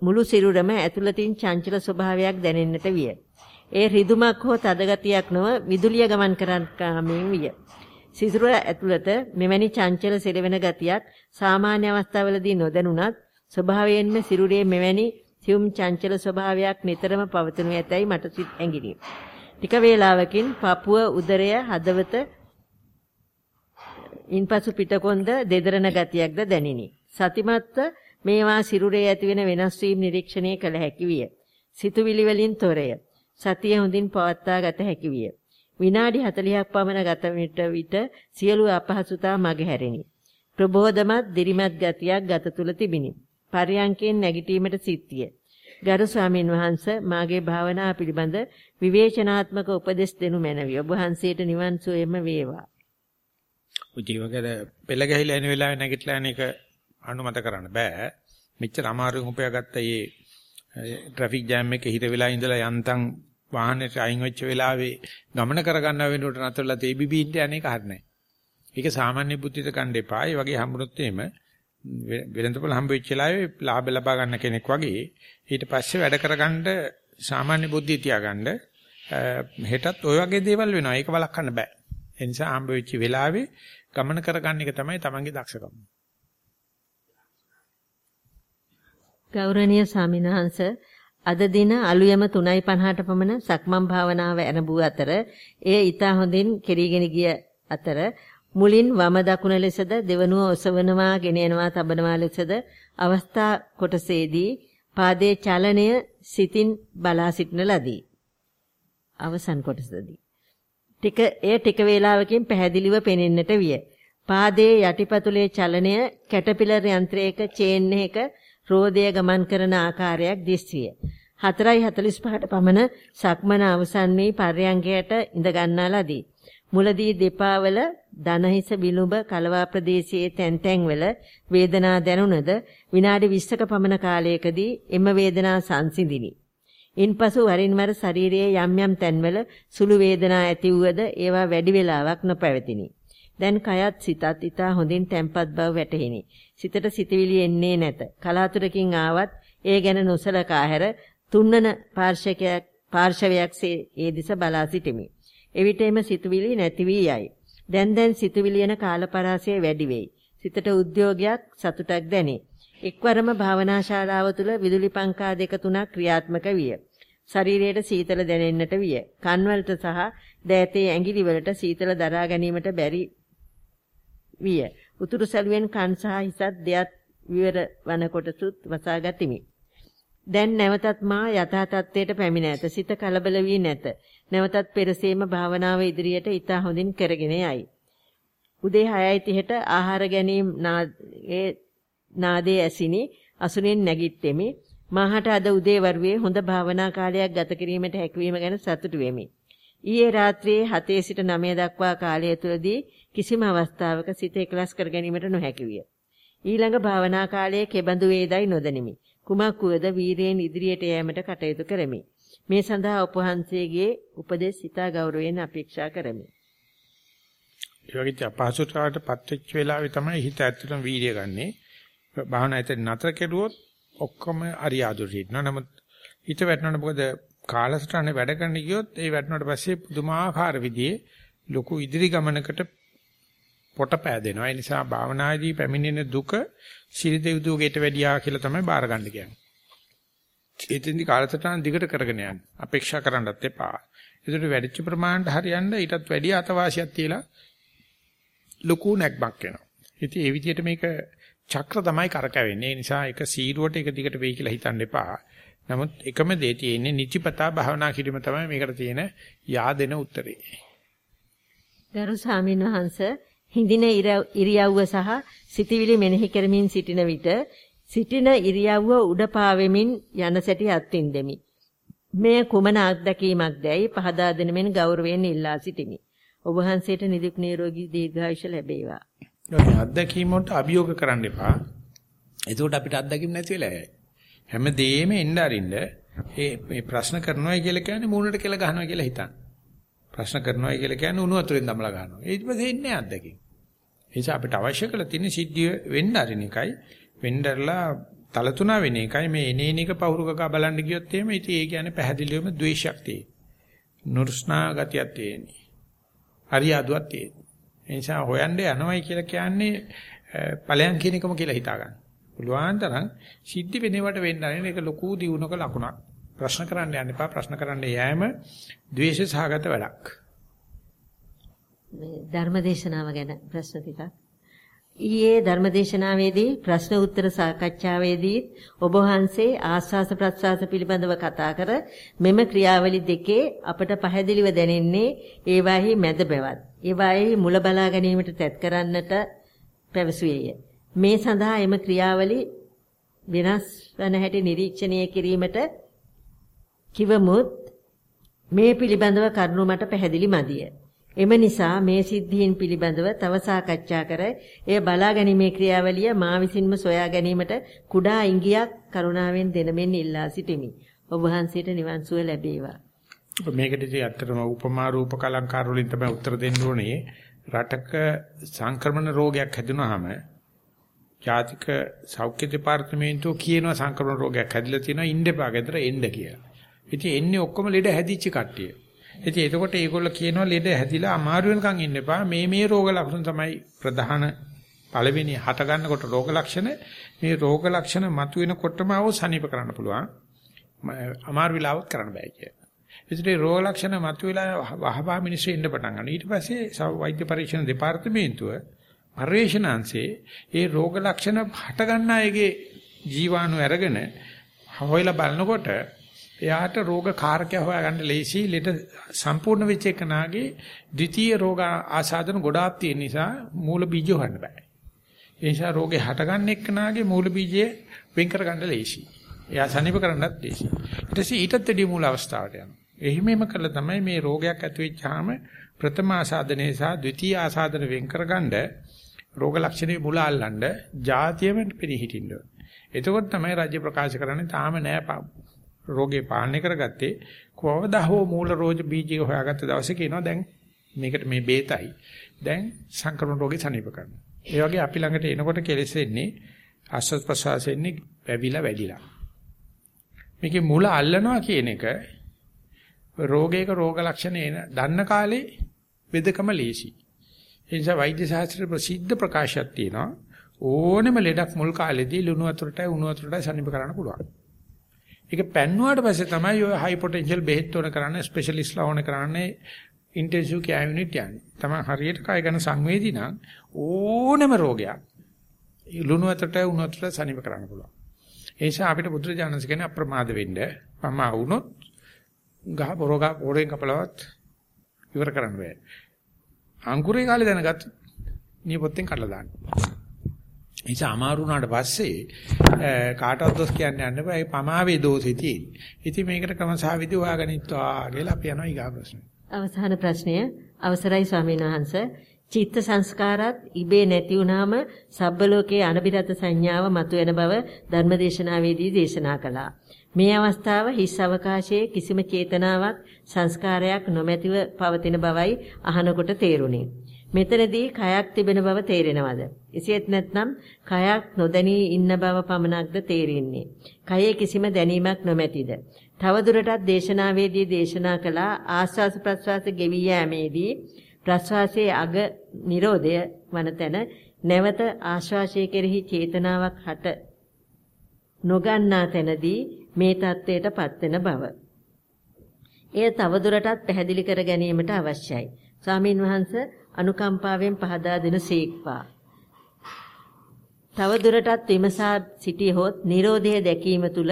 Speaker 2: මුළු සිරුරම ඇතුළතින් චංචල ස්වභාවයක් දැනෙන්නට විය. ඒ රිදුමක් හෝ තදගතියක් නොව විදුලිය ගමන් කරන කාමෙන් විය. සිසුර ඇතුළත මෙවැනි චංචල සිරවෙන ගතියක් සාමාන්‍ය අවස්ථාවලදී නොදැනුණත් ස්වභාවයෙන්ම සිරුරේ මෙවැනි සියුම් චංචල ස්වභාවයක් නිතරම පවතිනු ඇතැයි මට සිත් ඇඟිනි. ටික වේලාවකින් පපුව උදරය හදවත ඉන්පසු පිටකොන්ද දෙදරන ගතියක්ද දැනිනි. සතිමත්ව මේවා සිරුරේ ඇතිවෙන වෙනස් වීම නිරීක්ෂණය කළ හැකි විය. සිතුවිලි වලින් තොරය. සතිය හොඳින් පවත්වා ගත හැකි විය. විනාඩි 40ක් පමණ ගත විට විට සියලු අපහසුතා මගහැරිනි. ප්‍රබෝධමත් දිරිමත් ගතියක් ගත තුල තිබිනි. පරියංකයෙන් නැගිටීමට සිත්තිය. ගරු ස්වාමීන් වහන්ස මාගේ භාවනා පිළිබඳ විවේචනාත්මක උපදෙස් දෙනු මැනවි. ඔබ වහන්සේට නිවන් සුවයම වේවා.
Speaker 1: උජීවකද පෙළ ගැහිලා එන වෙලාවේ නැගිටලා යන එක අනුමත කරන්න බෑ. මෙච්චර අමාරුවෙන් උපයාගත්ත මේ ට්‍රැෆික් ජෑම් එකේ හිර වෙලා ඉඳලා යන්තම් වාහනේට අයින් වෙච්ච වෙලාවේ ගමන කරගන්න වෙනකොට නතරලා තේබිබින්ට අනේක හරිනේ. ඒක සාමාන්‍ය බුද්ධිත කණ්ඩ එපා. ඒ වගේ හම්බුනොත් එහෙම වෙළඳපොළ හම්බ වෙච්ච වෙලාවේ ලාභ ලබා ගන්න කෙනෙක් වගේ ඊට පස්සේ වැඩ කරගන්න සාමාන්‍ය බුද්ධිය තියාගන්න හෙටත් ওই වගේ දේවල් වෙනවා. ඒක වළක්වන්න බෑ. ඒ නිසා හම්බ වෙච්ච වෙලාවේ ගමන කරගන්න එක තමයි තමන්ගේ දක්ෂකම.
Speaker 2: ගෞරවනීය ස්වාමින්වහන්ස අද දින අලුයම 3:50ට පමණ සක්මන් භාවනාව ආරම්භ අතර එය ඊට හොඳින් කෙරීගෙන ගිය අතර මුලින් වම දකුණ ලෙසද දෙවනුව ඔසවනවා ගෙන යනවා තබනවා ලෙසද අවස්ථා කොටසේදී පාදයේ චලනය සිතින් බලා සිටන ලදී. අවසන් කොටසදී ටික එය ටික වේලාවකින් පැහැදිලිව පෙනෙන්නට විය. පාදයේ යටිපතුලේ චලනය කැටපිලර් යන්ත්‍රයක චේන් එකක රෝදය ගමන් කරන ආකාරයක් දිස්විය. 4:45ට පමණ සක්මන අවසන් වී පර්යංගයට ඉඳ ගන්නා ලදී. මුලදී දෙපා වල දනහිස විලුඹ කලවා ප්‍රදේශයේ තැන් තැන්වල වේදනා දැනුණද විනාඩි 20ක පමණ කාලයකදී එම වේදනා සංසිඳිනි. ඉන්පසු වරින් වර ශරීරයේ යම් යම් තැන්වල සුළු වේදනා ඇති වූද ඒවා වැඩි වේලාවක් නොපැවතිනි. දැන් කයත් සිතත් ඊට හොඳින් තැම්පත් බව වැටහිනි. සිතට සිතවිලි එන්නේ නැත. කලාතුරකින් ආවත් ඒ ගැන නොසලකා හැර තුන්වන පාර්ශවයක් පාර්ශවයක්සේ ඒ දිස බලා සිටිමි. එවිට එම සිතවිලි නැති වී යයි. දැන් දැන් සිතවිලි යන කාලපරාසය වැඩි වෙයි. සිතට උද්‍යෝගයක් සතුටක් දැනේ. එක්වරම භාවනා ශාලාව තුළ විදුලි පංකා දෙක තුනක් ක්‍රියාත්මක විය. ශරීරයට සීතල දැනෙන්නට විය. කන්වලට සහ දෑතේ ඇඟිලි වලට සීතල දරා ගැනීමට බැරි විය. උතුරු සැලුවෙන් කන් සහ හිසත් දෙයත් විවර වන කොටසුත් වසා ගතිමි. දැන් නැවතත් මා යථා තත්ත්වයට පැමිණ ඇත. සිත කලබල වී නැත. නැවතත් පෙරසීම භාවනාව ඉදිරියට ඊට හොඳින් කරගෙන යයි. උදේ 6:30ට ආහාර ගැනීම නාදයේ ඇසිනි. අසුනෙන් නැගිට්ටෙමි. මාහට අද උදේ වරුවේ හොඳ භාවනා කාලයක් ගත කිරීමට හැකියවීම ගැන සතුටු වෙමි. ඊයේ රාත්‍රියේ 7 සිට 9 දක්වා කාලය තුලදී කිසිම අවස්ථාවක සිත එකලස් කර ගැනීමට නොහැකි විය. ඊළඟ භාවනා කාලයේ කෙබඳු වේදයි නොදනිමි. කුමක් වුවද වීරයෙන් ඉදිරියට යෑමට කටයුතු කරමි. මේ සඳහා උපහන්සේගේ උපදෙස් සිතා ගෞරවයෙන් අපේක්ෂා කරමි.
Speaker 1: ඒ වගේ අපහසුතාවට පත්වෙච්ච වෙලාවේ තමයි හිත ඇත්තටම වීර්ය ගන්නෙ. භාවනා ඇතුළේ නතර කෙරුවොත් ඔක්කොම අරියාදුට ඉන්නවා. නමුත් හිත වැටෙනකොට මොකද කාලසටහනේ වැඩ කරන්න ගියොත් ඒ වැටෙනාට පස්සේ පුදුමාකාර විදිහේ ලොකු ඉදිරි ගමනකට පොට පෑදෙනවා. ඒ නිසා භාවනාදී පැමිණෙන දුක සිරිදෙවිදුවකට වැඩියා කියලා තමයි බාර ගන්න කියන්නේ. ඒතෙන්දි කාලසටහන දිගට කරගෙන යන්න. අපේක්ෂා කරන්නත් එපා. ඒකට වැඩිච්ච ප්‍රමාණයට හරියන්න ඊටත් වැඩි අතවාසියක් තියලා ලොකු නැක්මක් වෙනවා. ඉතින් ඒ විදිහට මේක චක්‍ර තමයි කරකැවෙන්නේ. ඒ නිසා ඒක සීරුවට එක දිගට වෙයි කියලා හිතන්න එපා. නමුත් එකම දේ තියෙන්නේ නිතිපතා භාවනා කිරීම තමයි මේකට තියෙන yaadena උත්තරේ.
Speaker 2: ගරු ස්වාමීන් වහන්සේ හිඳින ඉරියව්ව සහ සිටිවිලි මෙනෙහි කරමින් සිටින විට සිටින ඉරියව්ව උඩ පාවෙමින් යන සැටි අත්විඳෙමි. මෙය කුමන අත්දැකීමක්දයි පහදා දෙන මෙන් ගෞරවයෙන් ඉල්ලා සිටිමි. ඔබ වහන්සේට නිදුක් නිරෝගී දීර්ඝායුෂ ලැබේවා.
Speaker 1: ඔය අත්දැකීම් වලට අභියෝග කරන්න එපා. එතකොට අපිට අත්දැකීම් නැති වෙලා යයි. හැමදේම එන්න අරින්න ඒ මේ ප්‍රශ්න කරනවා කියලා කියන්නේ මූණට කියලා ගහනවා කියලා හිතන්න. ප්‍රශ්න කරනවා කියලා කියන්නේ උණු වතුරෙන් දමලා ගන්නවා. ඊට පස්සේ එන්නේ අත්දැකීම්. ඒ නිසා අපිට අවශ්‍ය කරලා තියෙන සිද්ධිය වෙන්න අරින එකයි වෙන්නදලා තල තුන වෙන එකයි මේ එනේන එක පහුරුකක බලන්න ගියොත් එහෙම ඉතින් ඒ කියන්නේ පැහැදිලිවම ද්වේෂයක් තියෙන. නුරුස්නා ගතියක් තියෙන්නේ. හරියාදුවක් තියෙන්නේ. ඒ නිසා හොයන්න යනවයි කියලා කියන්නේ ඵලයන් කියන එකම කියලා හිතා ගන්න. පුළුවන් තරම් සිද්ධි වෙනවට වෙන්න අරින එක ලොකු දියුණුවක ලකුණක්. ප්‍රශ්න කරන්න යන්න එපා ප්‍රශ්න කරන්න යෑම ද්වේෂ සහගත වැඩක්.
Speaker 2: මේ ධර්මදේශනාව ගැන ප්‍රශ්න ටිකක්. ඊයේ ධර්මදේශනාවේදී ප්‍රශ්න උත්තර සාකච්ඡාවේදී ඔබ වහන්සේ ආස්වාස ප්‍රස්වාස පිළිබඳව කතා කර මෙම ක්‍රියාවලි දෙකේ අපට පැහැදිලිව දැනෙන්නේ ඒවාෙහි මැද බැවත්. ඒවාෙහි මුල බලා ගැනීමට තැත් කරන්නට පැවසුවේය. මේ සඳහා එම ක්‍රියාවලි වෙනස් වන හැටි නිරීක්ෂණය කිරීමට කිවමුත් මේ පිළිබඳව කරුණු මට පැහැදිලි මදිය. එම නිසා මේ සිද්ධීන් පිළිබඳව තව සාකච්ඡා කර එය බලා ගැනීමේ ක්‍රියාවලිය මා විසින්ම සොයා ගැනීමට කුඩා ඉඟියක් කරුණාවෙන් දෙනමින් ඉල්ලා සිටිමි. ඔබ වහන්සේට නිවන් සුව ලැබේවා.
Speaker 1: මේකදී ඇත්තටම උපමා රූපක අලංකාර වලින් තමයි උත්තර දෙන්න ඕනේ. රටක සංක්‍රමණ රෝගයක් හැදුනහම ජාතික සෞඛ්‍ය දෙපාර්තමේන්තුව කියනවා සංක්‍රමණ රෝගයක් හැදිලා තියෙනවා ඉන්න ගෙදර එන්න කියලා. ඉතින් එන්නේ ඔක්කොම ලෙඩ හැදිච්ච කට්ටිය. ඉතින් එතකොට ඒගොල්ලෝ කියනවා ලෙඩ හැදිලා අමාරු වෙනකන් ඉන්න එපා. මේ මේ රෝග ලක්ෂණ තමයි ප්‍රධාන පළවෙනි හට ගන්නකොට රෝග ලක්ෂණ මේ රෝග ලක්ෂණ මතුවෙනකොටම ආව සනීප කරන්න පුළුවන්. අමාරු වෙලාවත් කරන්න බෑ කියලා. ඉතින් රෝග ලක්ෂණ මතුවලා වහවහ මිනිස්සු ඉන්න පටන් ගන්නවා. ඊට පස්සේ වෛද්‍ය පරීක්ෂණ දෙපාර්තමේන්තුව පරිවේශනාංශේ ඒ රෝග ලක්ෂණ හට ගන්න අයගේ ජීවාණු අරගෙන හොයලා බලනකොට එයාට රෝග කාරකය හොයාගන්න ලේසි ලෙඩ සම්පූර්ණ වෙච්ච එකනාගේ ද්විතීය රෝග ආසාදන ගොඩාක් තියෙන නිසා මූල බීජ හොයන්න බෑ. ඒ නිසා රෝගේ හටගන්න එක්කනාගේ මූල බීජය වෙන් කරගන්න ලේසි. එයා සනීප කරන්නත් ලේසි. ඊට පස්සේ ඊටත් වැඩි මූල අවස්ථාවට යනවා. එහිමෙම කළා තමයි මේ රෝගයක් ඇති වෙච්චාම ප්‍රථම ආසාදනයේ සහ ද්විතීයි ආසාදන වෙන් කරගන්න රෝග ලක්ෂණේ මුල අල්ලන්න જાතියෙම පිළිහිටින්න ඕනේ. එතකොට තමයි රාජ්‍ය ප්‍රකාශ කරන්නේ තාම නෑ රෝගේ පාලනය කරගත්තේ කොවදා හෝ මූල රෝග බීජය හොයාගත්ත දවසේ කියනවා දැන් මේකට මේ බේතයි. දැන් සංක්‍රමණ රෝගේ සනීප කරනවා. ඒ වගේ අපි ළඟට එනකොට කෙලෙස් වෙන්නේ ආස්වාද ප්‍රසවාසෙන්නේ වැවිලා වැඩිලා. මේකේ මුල අල්ලනවා කියන එක රෝගයක රෝග ලක්ෂණ එන දන්න කාලේ වෙදකම ලේසි. ඒ නිසා වෛද්‍ය ශාස්ත්‍රයේ ප්‍රසිද්ධ ප්‍රකාශයක් තියෙනවා ඕනෙම ලෙඩක් මුල් කාලේදී ලුණු වතුරටයි උණු වතුරටයි සනීප කරන්න පුළුවන්. ඒක පැන්නුවාට පස්සේ තමයි ඔය හයි පොටෙන්ෂල් බෙහෙත් උන කරන්නේ ස්පෙෂලිස්ට්ලා ඕන කරන්නේ ඉන්ටෙන්සිව් කෙයාර් යුනිට් යන්නේ. තමයි හරියට කය ගැන සංවේදී නම් ඕනෙම රෝගයක් ලුණු වතුරට උණු වතුරට සනීප කරන්න පුළුවන්. ඒ නිසා අපිට බුදුරජාණන් කියන්නේ අප්‍රමාද වෙන්න පමා වුණොත් ගහ පොරෝග පොරෙන් කපලවත් ඉවර කරන්න බෑ. අංකුරේ කාලේ දැනගත් නියපොත්තෙන් කඩලා දාන්න. නිසා අමාරු වුණාට පස්සේ කාටවත් දොස් කියන්න යන්න බෑ. ඒ පමාවේ දෝෂේ තියෙන්නේ. ඉතින් මේකට ක්‍රමසහ විදි හොයාගනිත්වා කියලා අපි යනවා ඊගා ප්‍රශ්න.
Speaker 2: අවසාන ප්‍රශ්නය අවසරයි ස්වාමීන් වහන්ස චිත්ත සංස්කාරات ඉබේ නැති වුනාම සබ්බලෝකයේ අනබිරත සංඥාව මතුවෙන බව ධර්මදේශනාවේදී දේශනා කළා. මේ අවස්ථාව හිස් අවකාශයේ කිසිම චේතනාවක් සංස්කාරයක් නොමැතිව පවතින බවයි අහනකොට තේරුණේ. මෙතනදී කයක් තිබෙන බව තේරෙනවද? එසේත් නැත්නම් කයක් නොදැනී ඉන්න බව පමණක්ද තේරෙන්නේ? කයේ කිසිම දැනීමක් නොමැතිද? තවදුරටත් දේශනාවේදී දේශනා කළ ආස්වාස ප්‍රස්වාස ගෙවී යෑමේදී ප්‍රස්වාසයේ අග නිරෝධය වන තැන නැවත ආශ්වාසය කෙරෙහි චේතනාවක් හට නොගන්නා තැනදී මේ தത്വයට පත්වෙන බව. එය තවදුරටත් පැහැදිලි කර ගැනීමට අවශ්‍යයි. ස්වාමින් වහන්සේ අනුකම්පාවෙන් පහදා දෙන සීක්වා. තව දුරටත් විමසා සිටියහොත් Nirodhe දැකීම තුල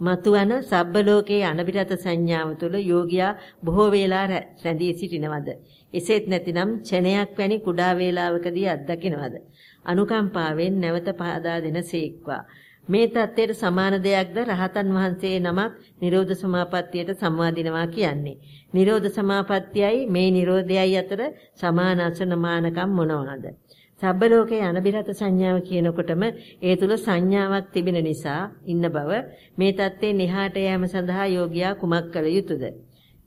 Speaker 2: මතුවන සබ්බ ලෝකයේ අනබිරත සංඥාව තුල යෝගියා බොහෝ වේලා රැඳී සිටිනවද? එසේත් නැතිනම් ඡනයක් වැනි කුඩා වේලාවකදී අත්දකින්නවද? අනුකම්පාවෙන් නැවත පහදා දෙන සීක්වා. මේ தත්ත්වයට සමාන දෙයක්ද රහතන් වහන්සේ නමක් නිරෝධ සමාපත්තියට සම්වාදිනවා කියන්නේ. නිරෝධ සමාපත්තියයි මේ නිරෝධයයි අතර සමාන අසනමානකම් මොනවාද? සබ්බලෝකේ අනබිරත සංඥාව කියනකොටම ඒ තුල සංඥාවක් තිබෙන නිසා ඉන්න බව මේ தත්ත්වේ නිහාට යෑම සඳහා යෝගියා කුමක් කළ යුතුද?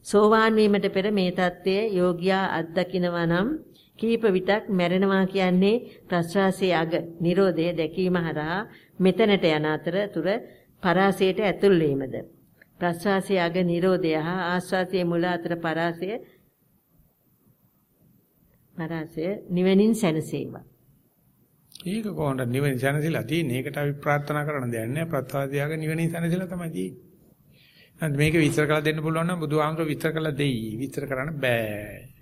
Speaker 2: සෝවාන් වීමට පෙර මේ தත්ත්වය යෝගියා අත්දකිනවා නම් කීප විටක් මැරෙනවා කියන්නේ ප්‍රස්වාසයේ අග Nirodhe දැකීම හරහා මෙතනට යන අතර තුර පරාසයට ඇතුල් වීමද ප්‍රස්වාසයේ අග Nirodhe හා ආස්වාසයේ මුල අතර පරාසය පරාසය නිවෙනින් සැනසේවා.
Speaker 1: ඒක කොහොමද නිවෙනින් සැනසීලා තියෙන්නේ? ඒකට අපි ප්‍රාර්ථනා කරන දෙයක් නෑ. ප්‍රත්‍යාදියාග නිවෙනින් සැනසීලා තමයි තියෙන්නේ. මේක විස්තර කරලා දෙන්න පුළුවන් නම් බුදුහාමර විස්තර කරලා දෙයි. විස්තර කරන්න බෑ.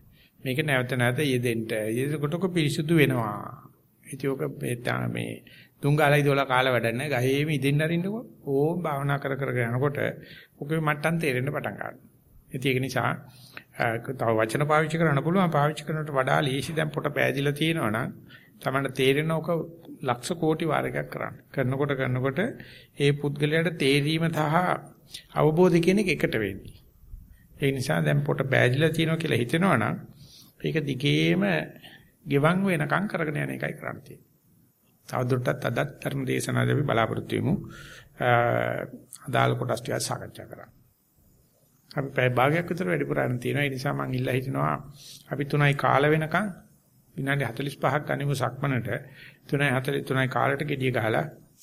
Speaker 1: මේක නැවත නැවත යෙදෙන්න. යෙදෙනකොටක පිරිසුදු වෙනවා. ඉතින් ඔක මේ තුංගාලයි දොලා කාලා වැඩක් නැහැ. ගහේම ඉදෙන්න අරින්නකෝ. ඕම් භාවනා කර කර යනකොට ඔකේ මට්ටම් තේරෙන්න පටන් ගන්නවා. ඉතින් ඒක නිසා තව වචන පාවිච්චි කරන්න පුළුවන්. පාවිච්චි කරනට වඩා ලීසි දැන් පොට පෑදිලා තියෙනවා නම් තමන්ට තේරෙන ඕක ලක්ෂ කෝටි වාරයක් කරන්න. කරනකොට කරනකොට ඒ පුද්ගලයාට තේරීම සහ අවබෝධය කියන එක එකට වෙන්නේ. ඒ නිසා දැන් පොට බෑදිලා තියෙනවා කියලා හිතෙනවනම් ඒක දිගේම ගෙවන් වෙනකම් කරගෙන යන එකයි කරන්න තියෙන්නේ. තවදුරටත් අදත් ධර්ම දේශනාවදී අපි බලාපොරොත්තු වෙමු. අදාළ කොටස් ටික සාකච්ඡා කරන්න. අපි පැය භාගයක් විතර වැඩිපුර අරන් තියෙනවා. ඒ නිසා මම ඉල්ලා හිටිනවා අපි තුනයි කාල වෙනකන් විනාඩි 45ක් ගනිමු සක්මනට. 3:43යි කාලට gediya ගහලා